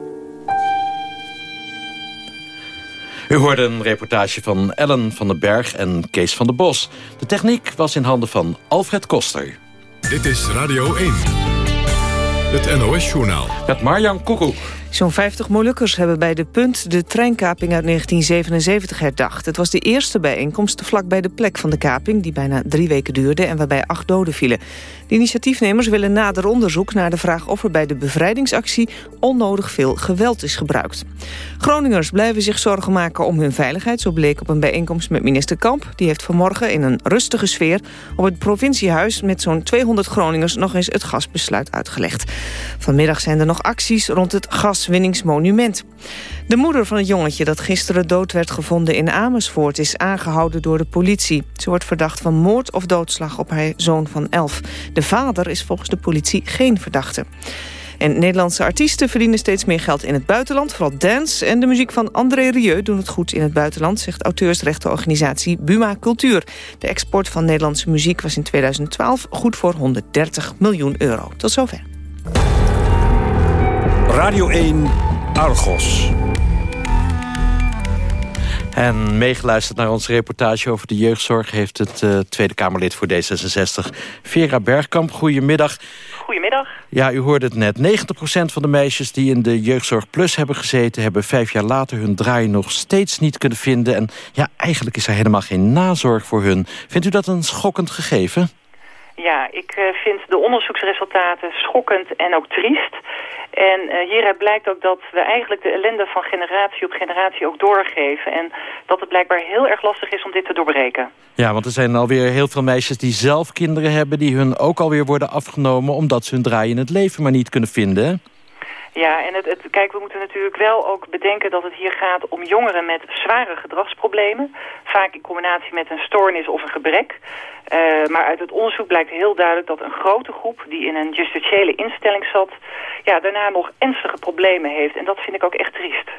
U hoorde een reportage van Ellen van den Berg en Kees van der Bos. De techniek was in handen van Alfred Koster. Dit is Radio 1. Het NOS-journaal. Met Marjan Koekoek. Zo'n 50 Molukkers hebben bij De Punt de treinkaping uit 1977 herdacht. Het was de eerste bijeenkomst vlakbij de plek van de kaping... die bijna drie weken duurde en waarbij acht doden vielen. De initiatiefnemers willen nader onderzoek naar de vraag... of er bij de bevrijdingsactie onnodig veel geweld is gebruikt. Groningers blijven zich zorgen maken om hun veiligheid. Zo bleek op een bijeenkomst met minister Kamp. Die heeft vanmorgen in een rustige sfeer... op het provinciehuis met zo'n 200 Groningers... nog eens het gasbesluit uitgelegd. Vanmiddag zijn er nog acties rond het gaswinningsmonument. De moeder van het jongetje dat gisteren dood werd gevonden in Amersfoort... is aangehouden door de politie. Ze wordt verdacht van moord of doodslag op haar zoon van 11. De vader is volgens de politie geen verdachte. En Nederlandse artiesten verdienen steeds meer geld in het buitenland. Vooral dance en de muziek van André Rieu doen het goed in het buitenland... zegt auteursrechtenorganisatie Buma Cultuur. De export van Nederlandse muziek was in 2012 goed voor 130 miljoen euro. Tot zover. Radio 1 Argos. En meegeluisterd naar onze reportage over de jeugdzorg... heeft het uh, Tweede Kamerlid voor D66, Vera Bergkamp. Goedemiddag. Goedemiddag. Ja, u hoorde het net. 90% van de meisjes die in de Jeugdzorg Plus hebben gezeten... hebben vijf jaar later hun draai nog steeds niet kunnen vinden. En ja, eigenlijk is er helemaal geen nazorg voor hun. Vindt u dat een schokkend gegeven? Ja, ik uh, vind de onderzoeksresultaten schokkend en ook triest. En uh, hieruit blijkt ook dat we eigenlijk de ellende van generatie op generatie ook doorgeven. En dat het blijkbaar heel erg lastig is om dit te doorbreken. Ja, want er zijn alweer heel veel meisjes die zelf kinderen hebben... die hun ook alweer worden afgenomen omdat ze hun draai in het leven maar niet kunnen vinden. Ja, en het, het, kijk, we moeten natuurlijk wel ook bedenken dat het hier gaat om jongeren met zware gedragsproblemen. Vaak in combinatie met een stoornis of een gebrek. Uh, maar uit het onderzoek blijkt heel duidelijk dat een grote groep die in een justitiële instelling zat... Ja, daarna nog ernstige problemen heeft. En dat vind ik ook echt triest.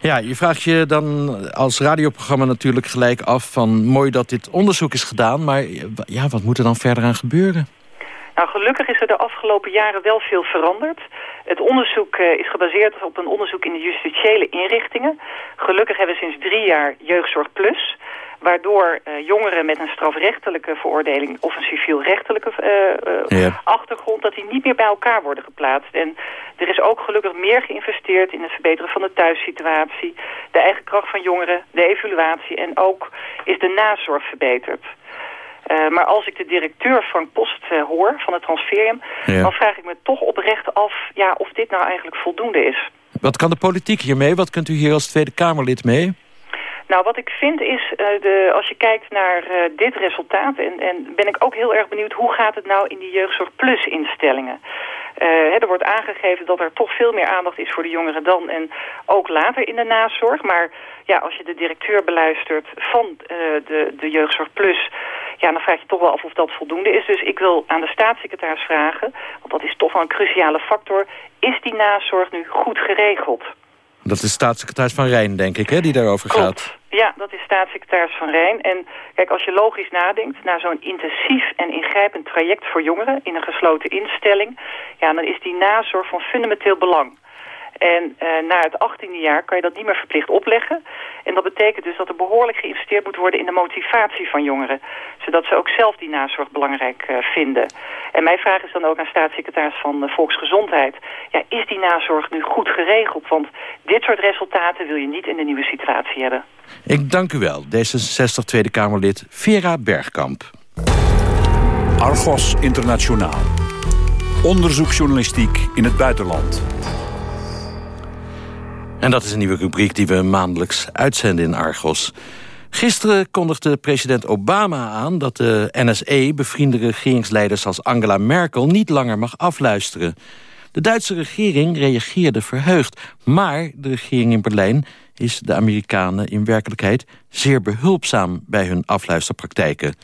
Ja, je vraagt je dan als radioprogramma natuurlijk gelijk af van... mooi dat dit onderzoek is gedaan, maar ja, wat moet er dan verder aan gebeuren? Nou, gelukkig is er de afgelopen jaren wel veel veranderd. Het onderzoek uh, is gebaseerd op een onderzoek in de justitiële inrichtingen. Gelukkig hebben we sinds drie jaar Jeugdzorg Plus waardoor uh, jongeren met een strafrechtelijke veroordeling of een civielrechtelijke uh, ja. achtergrond, dat die niet meer bij elkaar worden geplaatst. En er is ook gelukkig meer geïnvesteerd in het verbeteren van de thuissituatie, de eigen kracht van jongeren, de evaluatie en ook is de nazorg verbeterd. Uh, maar als ik de directeur Frank Post uh, hoor van het transferium... Ja. dan vraag ik me toch oprecht af ja, of dit nou eigenlijk voldoende is. Wat kan de politiek hiermee? Wat kunt u hier als Tweede Kamerlid mee? Nou, wat ik vind is, uh, de, als je kijkt naar dit resultaat... En, en ben ik ook heel erg benieuwd, hoe gaat het nou in die Jeugdzorg Plus instellingen? Uh, er wordt aangegeven dat er toch veel meer aandacht is voor de jongeren dan en ook later in de nazorg. Maar ja, als je de directeur beluistert van de, de Jeugdzorg Plus, ja, dan vraag je toch wel af of dat voldoende is. Dus ik wil aan de staatssecretaris vragen, want dat is toch wel een cruciale factor, is die nazorg nu goed geregeld? Dat is staatssecretaris Van Rijn, denk ik, hè, die daarover Klopt. gaat. Ja, dat is staatssecretaris Van Rijn. En kijk, als je logisch nadenkt, na zo'n intensief en ingrijpend traject voor jongeren in een gesloten instelling, ja, dan is die nazorg van fundamenteel belang. En uh, na het 18e jaar kan je dat niet meer verplicht opleggen. En dat betekent dus dat er behoorlijk geïnvesteerd moet worden in de motivatie van jongeren. Zodat ze ook zelf die nazorg belangrijk uh, vinden. En mijn vraag is dan ook aan staatssecretaris van uh, Volksgezondheid. Ja, is die nazorg nu goed geregeld? Want dit soort resultaten wil je niet in de nieuwe situatie hebben. Ik dank u wel, D66 Tweede Kamerlid Vera Bergkamp. Argos Internationaal. Onderzoeksjournalistiek in het buitenland. En dat is een nieuwe rubriek die we maandelijks uitzenden in Argos. Gisteren kondigde president Obama aan dat de NSE... bevriende regeringsleiders als Angela Merkel niet langer mag afluisteren. De Duitse regering reageerde verheugd. Maar de regering in Berlijn is de Amerikanen in werkelijkheid... zeer behulpzaam bij hun afluisterpraktijken.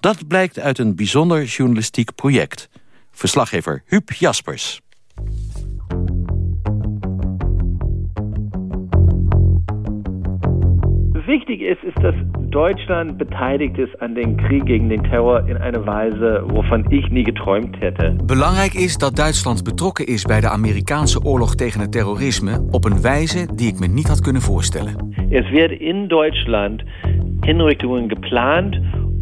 Dat blijkt uit een bijzonder journalistiek project. Verslaggever Huub Jaspers. Wichtig ist, ist, dass Deutschland beteiligt ist an den Krieg gegen den Terror in einer Weise, wovon ich nie geträumt hätte. Belangrijk is dat Duitsland betrokken is bij de Amerikaanse oorlog tegen het terrorisme op een wijze die ik me niet had kunnen voorstellen. Es wird in Deutschland Hinrichtungen geplant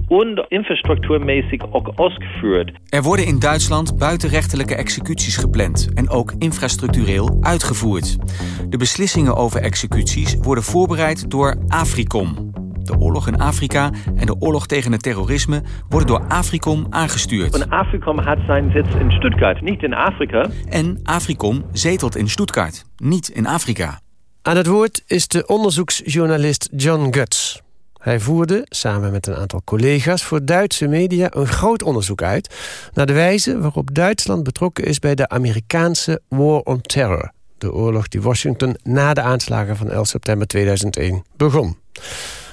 und infrastrukturmäßig auch ausgeführt. Er worden in Duitsland buitenrechtelijke executies gepland en ook infrastructureel uitgevoerd. De beslissingen over executies worden voorbereid door Africom. De oorlog in Afrika en de oorlog tegen het terrorisme worden door Africom aangestuurd. Und Africom hat seinen Sitz in Stuttgart, nicht in Afrika. En Africom zetelt in Stuttgart, niet in Afrika. Aan het woord is de onderzoeksjournalist John Guts. Hij voerde, samen met een aantal collega's... voor Duitse media een groot onderzoek uit... naar de wijze waarop Duitsland betrokken is... bij de Amerikaanse War on Terror. De oorlog die Washington na de aanslagen van 11 september 2001 begon.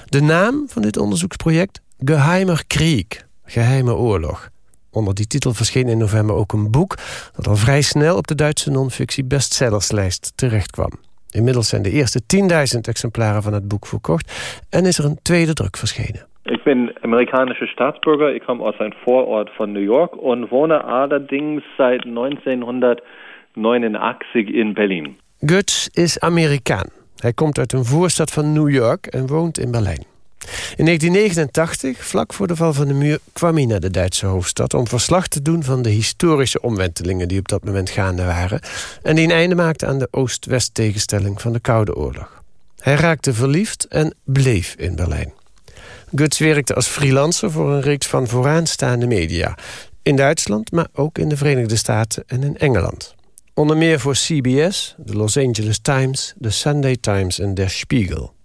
De naam van dit onderzoeksproject? Geheimer Krieg, Geheime Oorlog. Onder die titel verscheen in november ook een boek... dat al vrij snel op de Duitse non-fictie bestsellerslijst terechtkwam. Inmiddels zijn de eerste 10.000 exemplaren van het boek verkocht... en is er een tweede druk verschenen. Ich bin amerikanischer Staatsbürger. Ich komme aus einem Vorort von New York und wohne allerdings seit 1989 in Berlin. Guts is Amerikaan. Hij komt uit een voorstad van New York en woont in Berlijn. In 1989, vlak voor de val van de muur, kwam hij naar de Duitse hoofdstad... om verslag te doen van de historische omwentelingen die op dat moment gaande waren... en die een einde maakten aan de Oost-West tegenstelling van de Koude Oorlog. Hij raakte verliefd en bleef in Berlijn. Guts werkte als freelancer voor een reeks van vooraanstaande media. In Duitsland, maar ook in de Verenigde Staten en in Engeland. Onder meer voor CBS, de Los Angeles Times, de Sunday Times en Der Spiegel.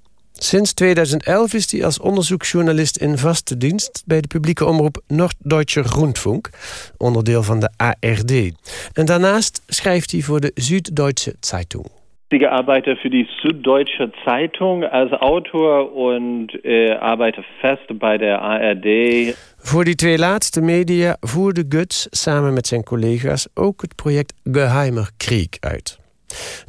Sinds 2011 is hij als onderzoeksjournalist in vaste dienst... bij de publieke omroep Norddeutscher Rundfunk, onderdeel van de ARD. En daarnaast schrijft hij voor de Süddeutsche Zeitung. Ich arbeite für die Süddeutsche Zeitung als Autor und äh, arbeite fest bei der ARD. Voor die twee laatste media voerde Guts samen met zijn collega's... ook het project Geheimer Krieg uit.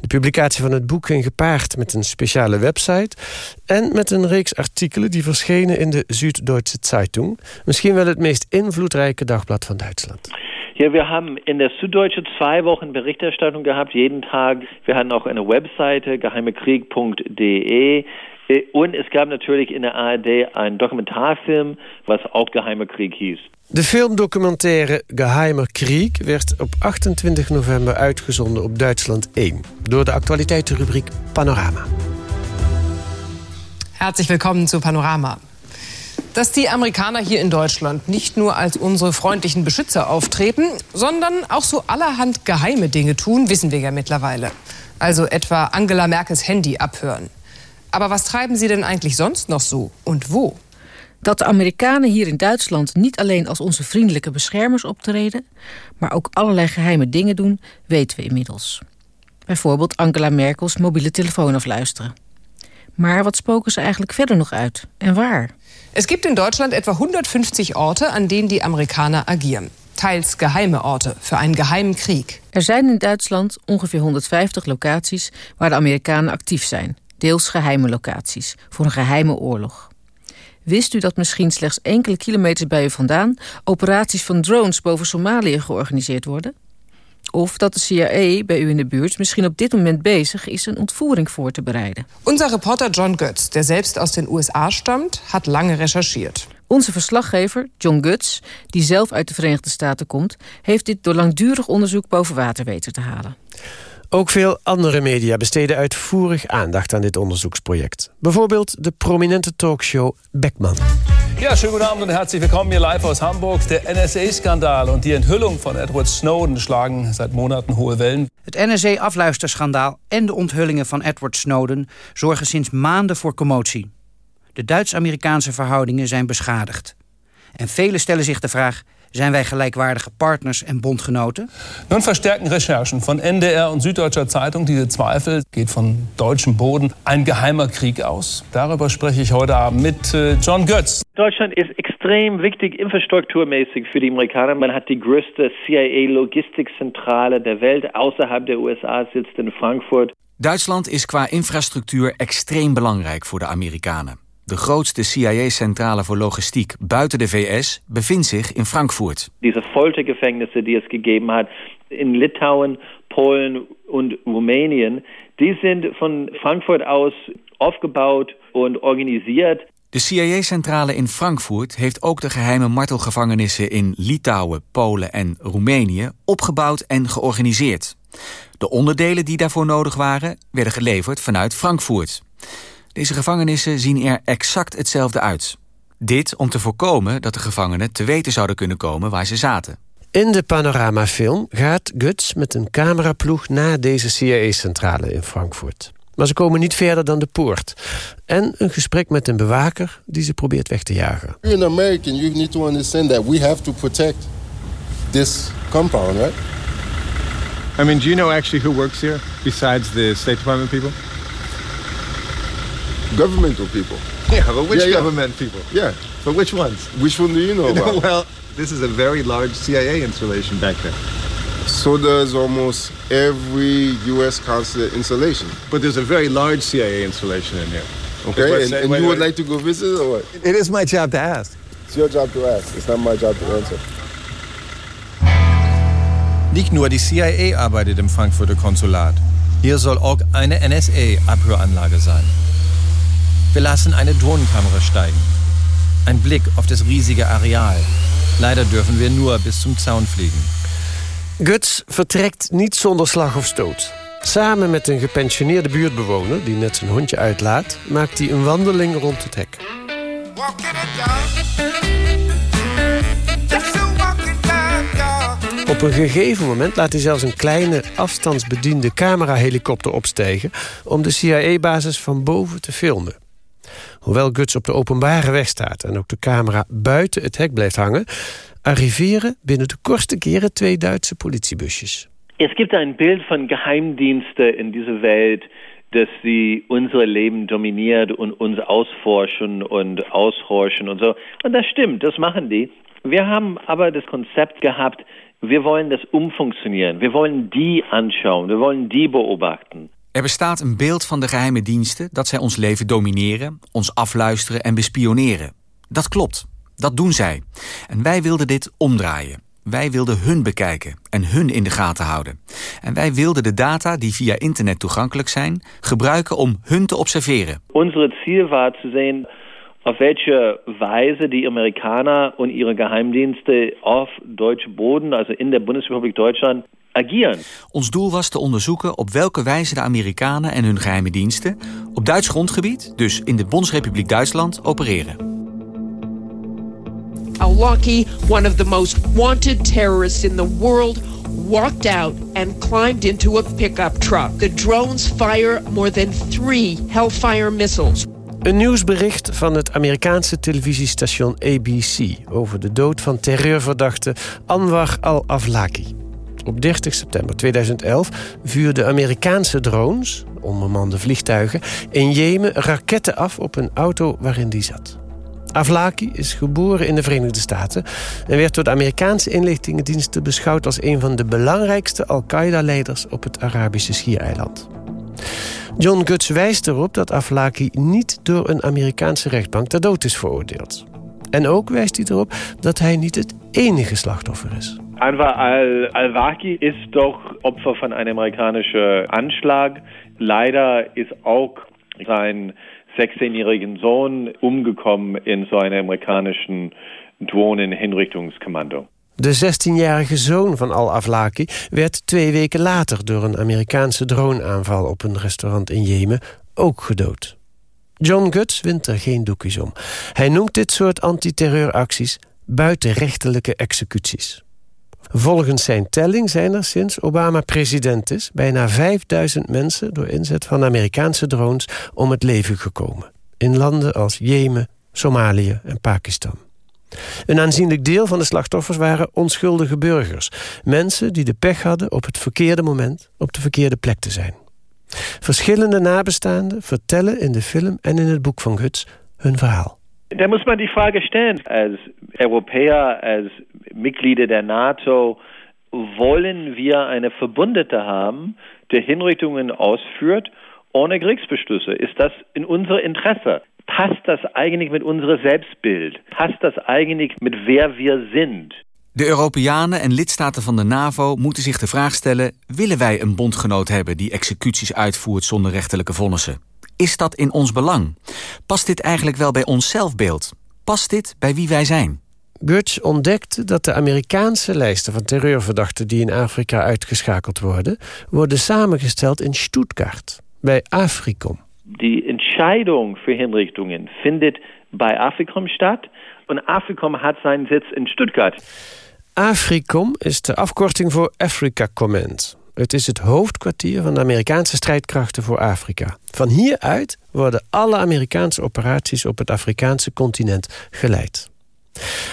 De publicatie van het boek ging gepaard met een speciale website... en met een reeks artikelen die verschenen in de Süddeutsche Zeitung. Misschien wel het meest invloedrijke dagblad van Duitsland. Ja, wir haben in der Süddeutsche zwei Wochen Berichterstattung gehabt, jeden Tag. Wir hatten auch eine Webseite, geheimekrieg.de. Und es gab natürlich in der ARD einen Dokumentarfilm, was auch Geheime Krieg hieß. De filmdocumentaire Geheimer Krieg werd op 28 november uitgezonden op Duitsland 1... door de actualiteitenrubriek Panorama. Herzlich willkommen zu Panorama. Dass die Amerikaner hier in Deutschland nicht nur als unsere freundlichen Beschützer auftreten, sondern auch so allerhand geheime Dinge tun, wissen wir ja mittlerweile. Also etwa Angela Merkels Handy abhören. Aber was treiben sie denn eigentlich sonst noch so und wo? Dat de Amerikanen hier in Duitsland niet alleen als onze vriendelijke beschermers optreden, maar ook allerlei geheime dingen doen, weten we inmiddels. Bijvoorbeeld Angela Merkels mobiele telefoon afluisteren. Maar wat spoken ze eigenlijk verder nog uit en waar? Es gibt in Deutschland etwa 150 Orte, an denen die Amerikaner agieren. Teils geheime Orte für einen geheimen Krieg. Er zijn in Duitsland ongeveer 150 locaties waar de Amerikanen actief zijn. Deels geheime locaties voor een geheime oorlog. Wist u dat misschien slechts enkele kilometers bij u vandaan... operaties van drones boven Somalië georganiseerd worden? Of dat de CIA bij u in de buurt misschien op dit moment bezig is... een ontvoering voor te bereiden? Unser Reporter John Götz, der selbst aus den USA stammt, hat lange recherchiert. Onze verslaggever, John Guts, die zelf uit de Verenigde Staten komt... heeft dit door langdurig onderzoek boven water weten te halen. Ook veel andere media besteden uitvoerig aandacht aan dit onderzoeksproject. Bijvoorbeeld de prominente talkshow Beckmann. Ja, schönen guten Abend und herzlich willkommen hier live aus Hamburg. Der NSA-Skandal und die Enthüllung von Edward Snowden schlagen seit Monaten hohe Wellen. Het NSA-afluisterschandaal en de onthullingen van Edward Snowden zorgen sinds maanden voor commotie. De Duits-Amerikaanse verhoudingen zijn beschadigd. En velen stellen zich de vraag: zijn wij gelijkwaardige partners en bondgenoten? Nun verstärken Recherchen von NDR und Süddeutscher Zeitung diese Zweifel. Geht von deutschem Boden ein geheimer Krieg aus? Darüber spreche ich heute Abend mit äh, John Götz. Deutschland ist extrem wichtig infrastrukturmäßig für die Amerikaner. Man hat die größte CIA-Logistikzentrale der Welt außerhalb der USA, sitzt in Frankfurt. Duitsland is qua infrastructuur extreem belangrijk voor de Amerikanen. De grootste CIA-centrale voor logistiek buiten de VS bevindt zich in Frankfurt. Diese Foltergefängnisse, die es gegeben hat in Litauen, Polen und Rumänien, die sind von Frankfurt aus aufgebaut und organisiert. De CIA-centrale in Frankfurt heeft ook de geheime martelgevangenissen in Litouwen, Polen en Roemenië opgebouwd en georganiseerd. De onderdelen die daarvoor nodig waren, werden geleverd vanuit Frankfurt. Deze gevangenissen zien er exact hetzelfde uit. Dit om te voorkomen dat de gevangenen te weten zouden kunnen komen waar ze zaten. In de panoramafilm gaat Guts met een cameraploeg naar deze CIA-centrale in Frankfurt. Maar ze komen niet verder dan de poort. En een gesprek met een bewaker die ze probeert weg te jagen. You're an American, you need to understand that we have to protect this compound, right? I mean, do you know actually who works here besides the State Department people? Governmental people. Yeah, but which Yeah, yeah. government people? Yeah. But which ones? Which one do you know about? well, this is a very large CIA installation back there. So does almost every U.S. consulate installation. But there's a very large CIA installation in here. Okay, and, say- and wait, you would wait. like to go visit or what? It is my job to ask. It's your job to ask. It's not my job to answer. Nicht nur die CIA arbeitet im Frankfurter Konsulat. Hier soll auch eine NSA-Abhöranlage sein. Wir lassen eine Drohnenkamera steigen. Ein Blick auf das riesige Areal. Leider dürfen wir nur bis zum Zaun fliegen. Guts vertrekt niet zonder slag of stoot. Samen met een gepensioneerde buurtbewoner die net zijn hondje uitlaat... maakt hij een wandeling rond het hek. Op een gegeven moment laat hij zelfs een kleine afstandsbediende camerahelikopter opstijgen... om de CIA-basis van boven te filmen. Hoewel Guts op de openbare weg staat en ook de camera buiten het hek blijft hangen... arriveren binnen de kortste keren twee Duitse politiebusjes. Es gibt ein Bild von Geheimdiensten in dieser Welt, dass sie unsere Leben dominiert und uns ausforschen und aushorchen und so. Und das stimmt, das machen die. Wir haben aber das Konzept gehabt, wir wollen das umfunktionieren. Wir wollen die anschauen, wir wollen die beobachten. Er bestaat een beeld van de geheime diensten dat zij ons leven domineren, ons afluisteren en bespioneren. Dat klopt, dat doen zij. En wij wilden dit omdraaien. Wij wilden hun bekijken en hun in de gaten houden. En wij wilden de data die via internet toegankelijk zijn... gebruiken om hun te observeren. Unsere Ziel war zu sehen, auf welche Weise die Amerikaner und ihre Geheimdienste auf deutschem Boden, also in der Bundesrepublik Deutschland, agieren. Ons doel was te onderzoeken op welke wijze de Amerikanen en hun geheime diensten... op Duits grondgebied, dus in de Bondsrepubliek Duitsland, opereren. Al-Awlaki, one of the most wanted terrorists in the world, walked out and climbed into a pickup truck. The drones fire more than three Hellfire missiles. Een nieuwsbericht van het Amerikaanse televisiestation ABC... over de dood van terreurverdachte Anwar al-Awlaki. Op 30 september 2011 vuurden Amerikaanse drones, onbemande vliegtuigen... in Jemen raketten af op een auto waarin die zat. Avlaki is geboren in de Verenigde Staten... en werd door de Amerikaanse inlichtingendiensten beschouwd... als een van de belangrijkste Al-Qaeda-leiders op het Arabische Schiereiland. John Guts wijst erop dat Aflaki niet door een Amerikaanse rechtbank ter dood is veroordeeld. En ook wijst hij erop dat hij niet het enige slachtoffer is. Anwar al- al-Awlaki ist doch Opfer von einem amerikanischen Anschlag. Leider ist auch sein 16-jährigen Sohn umgekommen in so einem amerikanischen Drohnenhinrichtungskommando. De 16-jarige zoon van al-Awlaki werd twee weken later... door een Amerikaanse droneaanval op een restaurant in Jemen ook gedood. John Guts wint er geen doekjes om. Hij noemt dit soort antiterreuracties buitenrechtelijke executies. Volgens zijn telling zijn er sinds Obama president is... bijna 5000 mensen door inzet van Amerikaanse drones om het leven gekomen. In landen als Jemen, Somalië en Pakistan. Een aanzienlijk deel van de slachtoffers waren onschuldige burgers. Mensen die de pech hadden op het verkeerde moment op de verkeerde plek te zijn. Verschillende nabestaanden vertellen in de film en in het boek van Guts hun verhaal. Da muss man die Frage stellen, als Europäer, als Mitglieder der NATO, wollen wir eine Verbündete haben, der Hinrichtungen ausführt ohne Kriegsbeschlüsse? Ist das in unser Interesse? Passt das eigentlich mit unserem Selbstbild? Passt das eigentlich mit wer wir sind? De Europeanen en lidstaten van de NAVO moeten zich de vraag stellen... willen wij een bondgenoot hebben die executies uitvoert zonder rechterlijke vonnissen? Is dat in ons belang? Past dit eigenlijk wel bij ons zelfbeeld? Past dit bij wie wij zijn? Guts ontdekte dat de Amerikaanse lijsten van terreurverdachten... die in Afrika uitgeschakeld worden... worden samengesteld in Stuttgart, bij Afrikom. Die Entscheidung für Hinrichtungen findet bei Afrikom statt. Und Afrikom hat seinen Sitz in Stuttgart. AFRICOM is de afkorting voor Africa Command. Het is het hoofdkwartier van de Amerikaanse strijdkrachten voor Afrika. Van hieruit worden alle Amerikaanse operaties op het Afrikaanse continent geleid.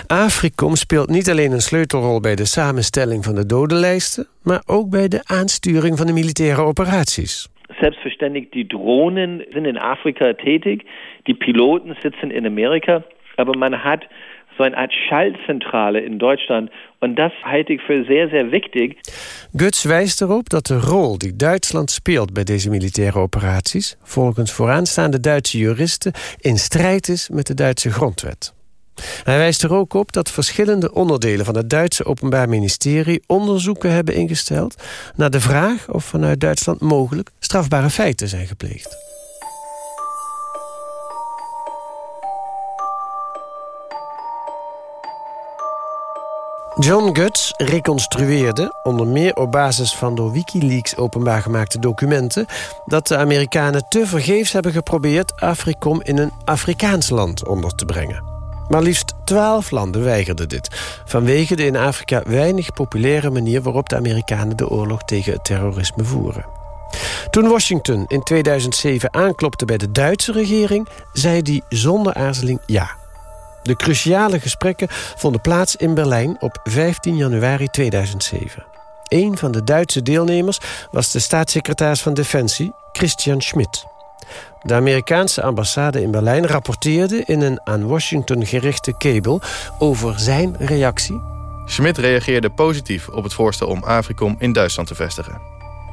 AFRICOM speelt niet alleen een sleutelrol bij de samenstelling van de dodenlijsten... maar ook bij de aansturing van de militaire operaties. Selbstverständlich, die Drohnen sind in Afrika tätig, die Piloten sitzen in Amerika, aber man hat so eine Art Schaltzentrale in Deutschland. Und das halte ich für sehr, sehr wichtig. Guts wijst erop dat de rol die Duitsland speelt bij deze militaire operaties... volgens vooraanstaande Duitse juristen in strijd is met de Duitse grondwet. Hij wijst er ook op dat verschillende onderdelen van het Duitse Openbaar Ministerie onderzoeken hebben ingesteld naar de vraag of vanuit Duitsland mogelijk strafbare feiten zijn gepleegd. John Guts reconstrueerde, onder meer op basis van door Wikileaks openbaar gemaakte documenten, dat de Amerikanen te vergeefs hebben geprobeerd Afrikom in een Afrikaans land onder te brengen. Maar liefst twaalf landen weigerden dit, vanwege de in Afrika weinig populaire manier waarop de Amerikanen de oorlog tegen het terrorisme voeren. Toen Washington in 2007 aanklopte bij de Duitse regering, zei die zonder aarzeling ja. De cruciale gesprekken vonden plaats in Berlijn op 15 januari 2007. Een van de Duitse deelnemers was de staatssecretaris van Defensie, Christian Schmidt. De Amerikaanse ambassade in Berlijn rapporteerde in een aan Washington gerichte kabel over zijn reactie. Schmidt reageerde positief op het voorstel om Afrikom in Duitsland te vestigen.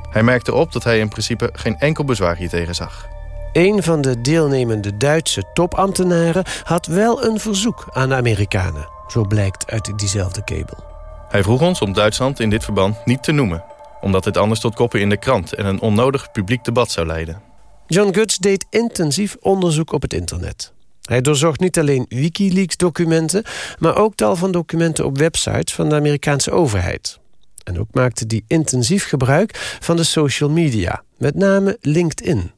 Hij merkte op dat hij in principe geen enkel bezwaar hiertegen zag. Een van de deelnemende Duitse topambtenaren had wel een verzoek aan de Amerikanen. Zo blijkt uit diezelfde kabel. Hij vroeg ons om Duitsland in dit verband niet te noemen. Omdat dit anders tot koppen in de krant en een onnodig publiek debat zou leiden. John Guts deed intensief onderzoek op het internet. Hij doorzocht niet alleen Wikileaks-documenten... maar ook tal van documenten op websites van de Amerikaanse overheid. En ook maakte hij intensief gebruik van de social media, met name LinkedIn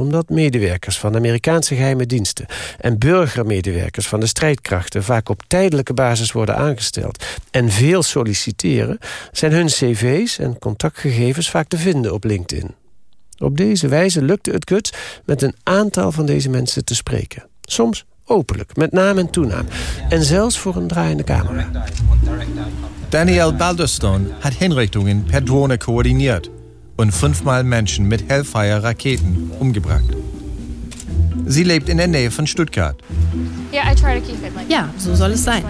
omdat medewerkers van Amerikaanse geheime diensten... en burgermedewerkers van de strijdkrachten... vaak op tijdelijke basis worden aangesteld en veel solliciteren... zijn hun cv's en contactgegevens vaak te vinden op LinkedIn. Op deze wijze lukte het Guts met een aantal van deze mensen te spreken. Soms openlijk, met naam en toenaam. En zelfs voor een draaiende camera. Daniel Balderstone hat Hinrichtungen per Drohne koordiniert und fünfmal Menschen mit Hellfire-Raketen umgebracht. Sie lebt in der Nähe von Stuttgart. Ja, so soll es sein.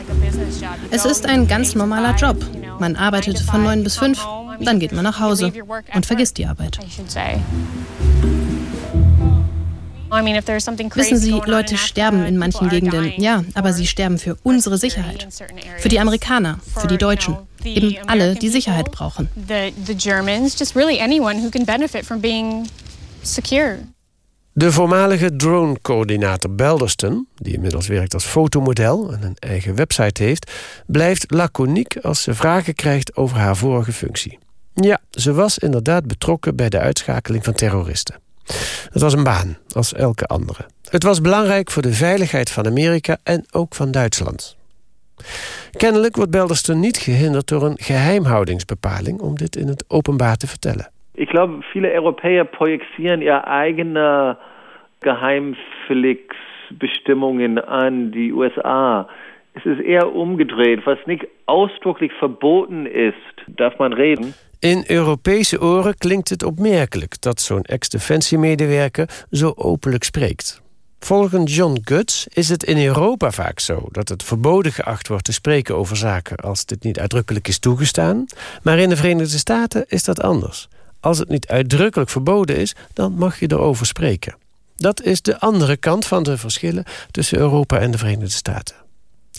Es ist ein ganz normaler Job. Man arbeitet von 9 bis 5, dann geht man nach Hause und vergisst die Arbeit. Wissen Sie, Leute sterben in manchen Gegenden, ja, aber sie sterben für unsere Sicherheit. Für die Amerikaner, für die Deutschen, eben alle, die Sicherheit brauchen. De voormalige drone-coördinator Belderston, die inmiddels werkt als fotomodel en een eigen website heeft, blijft laconiek als ze vragen krijgt over haar vorige functie. Ja, ze was inderdaad betrokken bij de uitschakeling van terroristen. Het was een baan, als elke andere. Het was belangrijk voor de veiligheid van Amerika en ook van Duitsland. Kennelijk wordt Belderston niet gehinderd door een geheimhoudingsbepaling... om dit in het openbaar te vertellen. Ik glaube, viele Europäer projizieren ihre eigene Geheimverlegsbestimmungen an die USA. Es ist eher umgedreht. Was nicht ausdrücklich verboten ist, darf man reden. In Europese oren klinkt het opmerkelijk dat zo'n ex-defensiemedewerker zo openlijk spreekt. Volgens John Guts is het in Europa vaak zo dat het verboden geacht wordt te spreken over zaken als dit niet uitdrukkelijk is toegestaan. Maar in de Verenigde Staten is dat anders. Als het niet uitdrukkelijk verboden is, dan mag je erover spreken. Dat is de andere kant van de verschillen tussen Europa en de Verenigde Staten.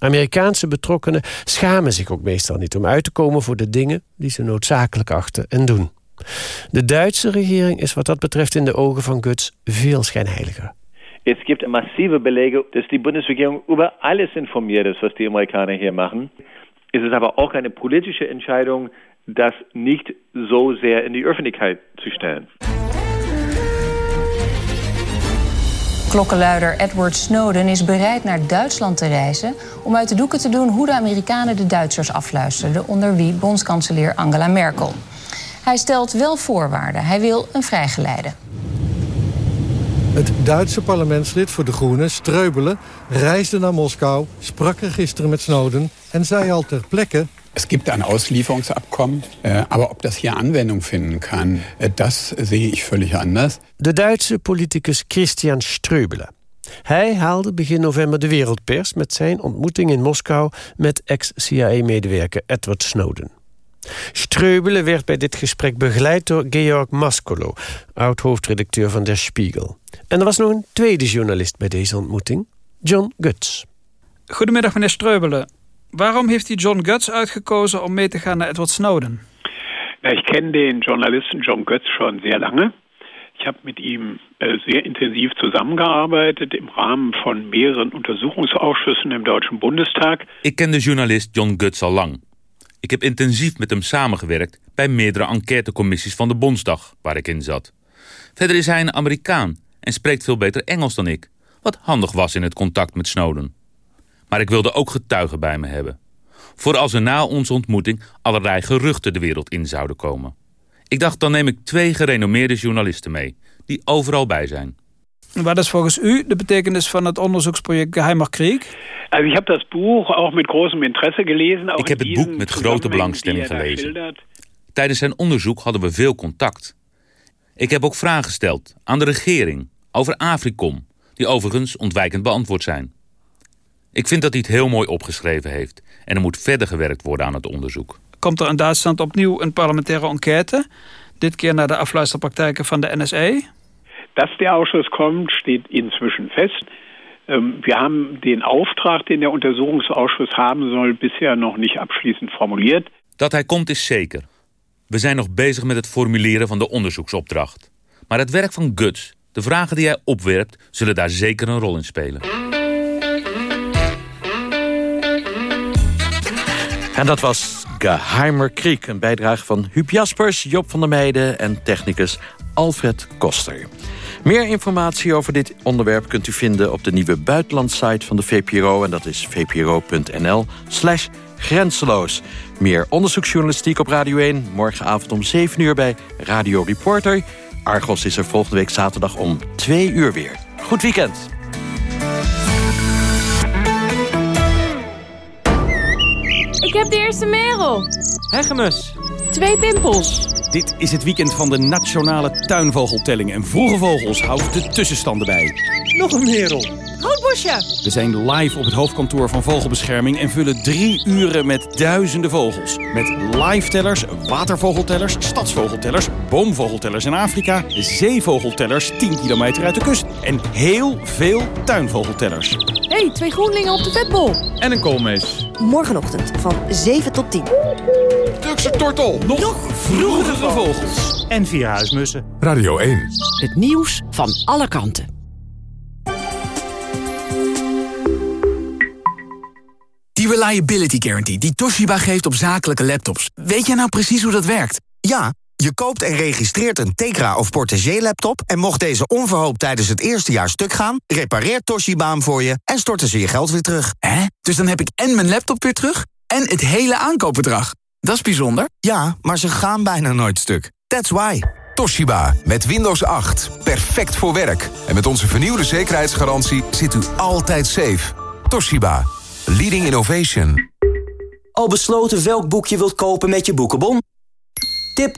Amerikaanse betrokkenen schamen zich ook meestal niet om uit te komen voor de dingen die ze noodzakelijk achten en doen. De Duitse regering is wat dat betreft in de ogen van Guts veel schijnheiliger. Es gibt massive Belege, dass die Bundesregierung über alles informiert ist, was die Amerikaner hier machen. Es ist aber auch eine politische Entscheidung, das nicht so sehr in die Öffentlichkeit zu stellen. Klokkenluider Edward Snowden is bereid naar Duitsland te reizen om uit de doeken te doen hoe de Amerikanen de Duitsers afluisterden, onder wie bondskanselier Angela Merkel. Hij stelt wel voorwaarden. Hij wil een vrijgeleide. Het Duitse parlementslid voor de Groenen, Streubelen, reisde naar Moskou, sprak er gisteren met Snowden en zei al ter plekke Es gibt ein Auslieferungsabkommen, äh, aber ob das hier Anwendung finden kann, äh, das sehe ich völlig anders. De Duitse politicus Christian Streubelen. Hij haalde begin november de wereldpers met zijn ontmoeting in Moskou met ex-CIA-medewerker Edward Snowden. Streubelen werd bij dit gesprek begeleid door Georg Maskolo, oud-hoofdredacteur van Der Spiegel. En er was nog een tweede journalist bij deze ontmoeting, John Guts. Goedemiddag, meneer Streubelen. Waarom heeft u John Guts uitgekozen om mee te gaan naar Edward Snowden? Na, ich kenne den Journalisten John Götz schon sehr lange. Ich habe mit ihm äh, sehr intensiv zusammengearbeitet im Rahmen von mehreren Untersuchungsausschüssen im Deutschen Bundestag. Ik ken de journalist John Guts al lang. Ik heb intensief met hem samengewerkt bij meerdere enquêtecommissies van de Bondsdag, waar ik in zat. Verder is hij een Amerikaan en spreekt veel beter Engels dan ik, wat handig was in het contact met Snowden. Maar ik wilde ook getuigen bij me hebben. Voor als er na onze ontmoeting allerlei geruchten de wereld in zouden komen. Ik dacht, dan neem ik twee gerenommeerde journalisten mee, die overal bij zijn. Wat is volgens u de betekenis van het onderzoeksproject Geheimer Krieg? Also ich habe das Buch auch mit großem Interesse gelesen. Auch Ik heb het boek met grote belangstelling gelezen. Tijdens zijn onderzoek hadden we veel contact. Ik heb ook vragen gesteld aan de regering over Afrikom, die overigens ontwijkend beantwoord zijn. Ik vind dat hij het heel mooi opgeschreven heeft en er moet verder gewerkt worden aan het onderzoek. Komt er in Duitsland opnieuw een parlementaire enquête? Dit keer naar de afluisterpraktijken van de NSA? Dass der Ausschuss kommt, steht inzwischen fest. Ähm, wir haben den Auftrag, den der Untersuchungsausschuss haben soll, bisher noch nicht abschließend formuliert. Dat hij komt is zeker. We zijn nog bezig met het formuleren van de onderzoeksopdracht. Maar het werk van Guts, de vragen die hij opwerpt, zullen daar zeker een rol in spelen. En dat was Geheimer Kriek, een bijdrage van Huub Jaspers, Job van der Meijden en technicus Alfred Koster. Meer informatie over dit onderwerp kunt u vinden op de nieuwe buitenlandsite van de VPRO. En dat is vpro.nl slash grenzeloos. Meer onderzoeksjournalistiek op Radio 1. Morgenavond om 7 uur bij Radio Reporter. Argos is er volgende week zaterdag om 2 uur weer. Goed weekend. Ik heb de eerste merel. Hegemus. Twee pimpels. Dit is het weekend van de nationale tuinvogeltelling. En Vroege Vogels houdt de tussenstanden bij. Nog een merel. Roodbosje. We zijn live op het hoofdkantoor van Vogelbescherming... en vullen drie uren met duizenden vogels. Met live-tellers, watervogeltellers, stadsvogeltellers... boomvogeltellers in Afrika, zeevogeltellers 10 kilometer uit de kust... en heel veel tuinvogeltellers. Hé, hey, twee groenlingen op de vetbol. En een koolmees. Morgenochtend van 7 tot 10. Turkse tortel. Nog, Nog vroegere vogels. En vier huismussen. Radio 1. Het nieuws van alle kanten. Die Reliability Guarantee die Toshiba geeft op zakelijke laptops. Weet jij nou precies hoe dat werkt? Ja, je koopt en registreert een Tegra of Portagee laptop... en mocht deze onverhoopt tijdens het eerste jaar stuk gaan... repareert Toshiba hem voor je en storten ze je geld weer terug. Hè? Dus dan heb ik en mijn laptop weer terug en het hele aankoopbedrag. Dat is bijzonder. Ja, maar ze gaan bijna nooit stuk. That's why. Toshiba, met Windows 8. Perfect voor werk. En met onze vernieuwde zekerheidsgarantie zit u altijd safe. Toshiba, leading innovation. Al besloten welk boek je wilt kopen met je boekenbon? Tip,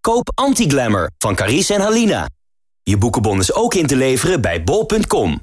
koop Anti-Glamour van Carice en Halina. Je boekenbon is ook in te leveren bij bol.com.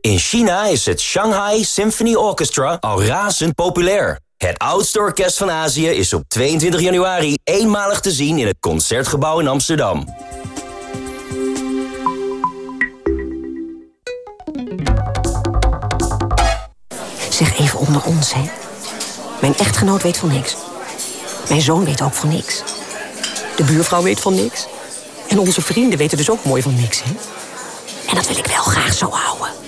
In China is het Shanghai Symphony Orchestra al razend populair. Het oudste orkest van Azië is op 22 januari eenmalig te zien in het Concertgebouw in Amsterdam. Zeg even onder ons, hè. Mijn echtgenoot weet van niks. Mijn zoon weet ook van niks. De buurvrouw weet van niks. En onze vrienden weten dus ook mooi van niks, hè. En dat wil ik wel graag zo houden.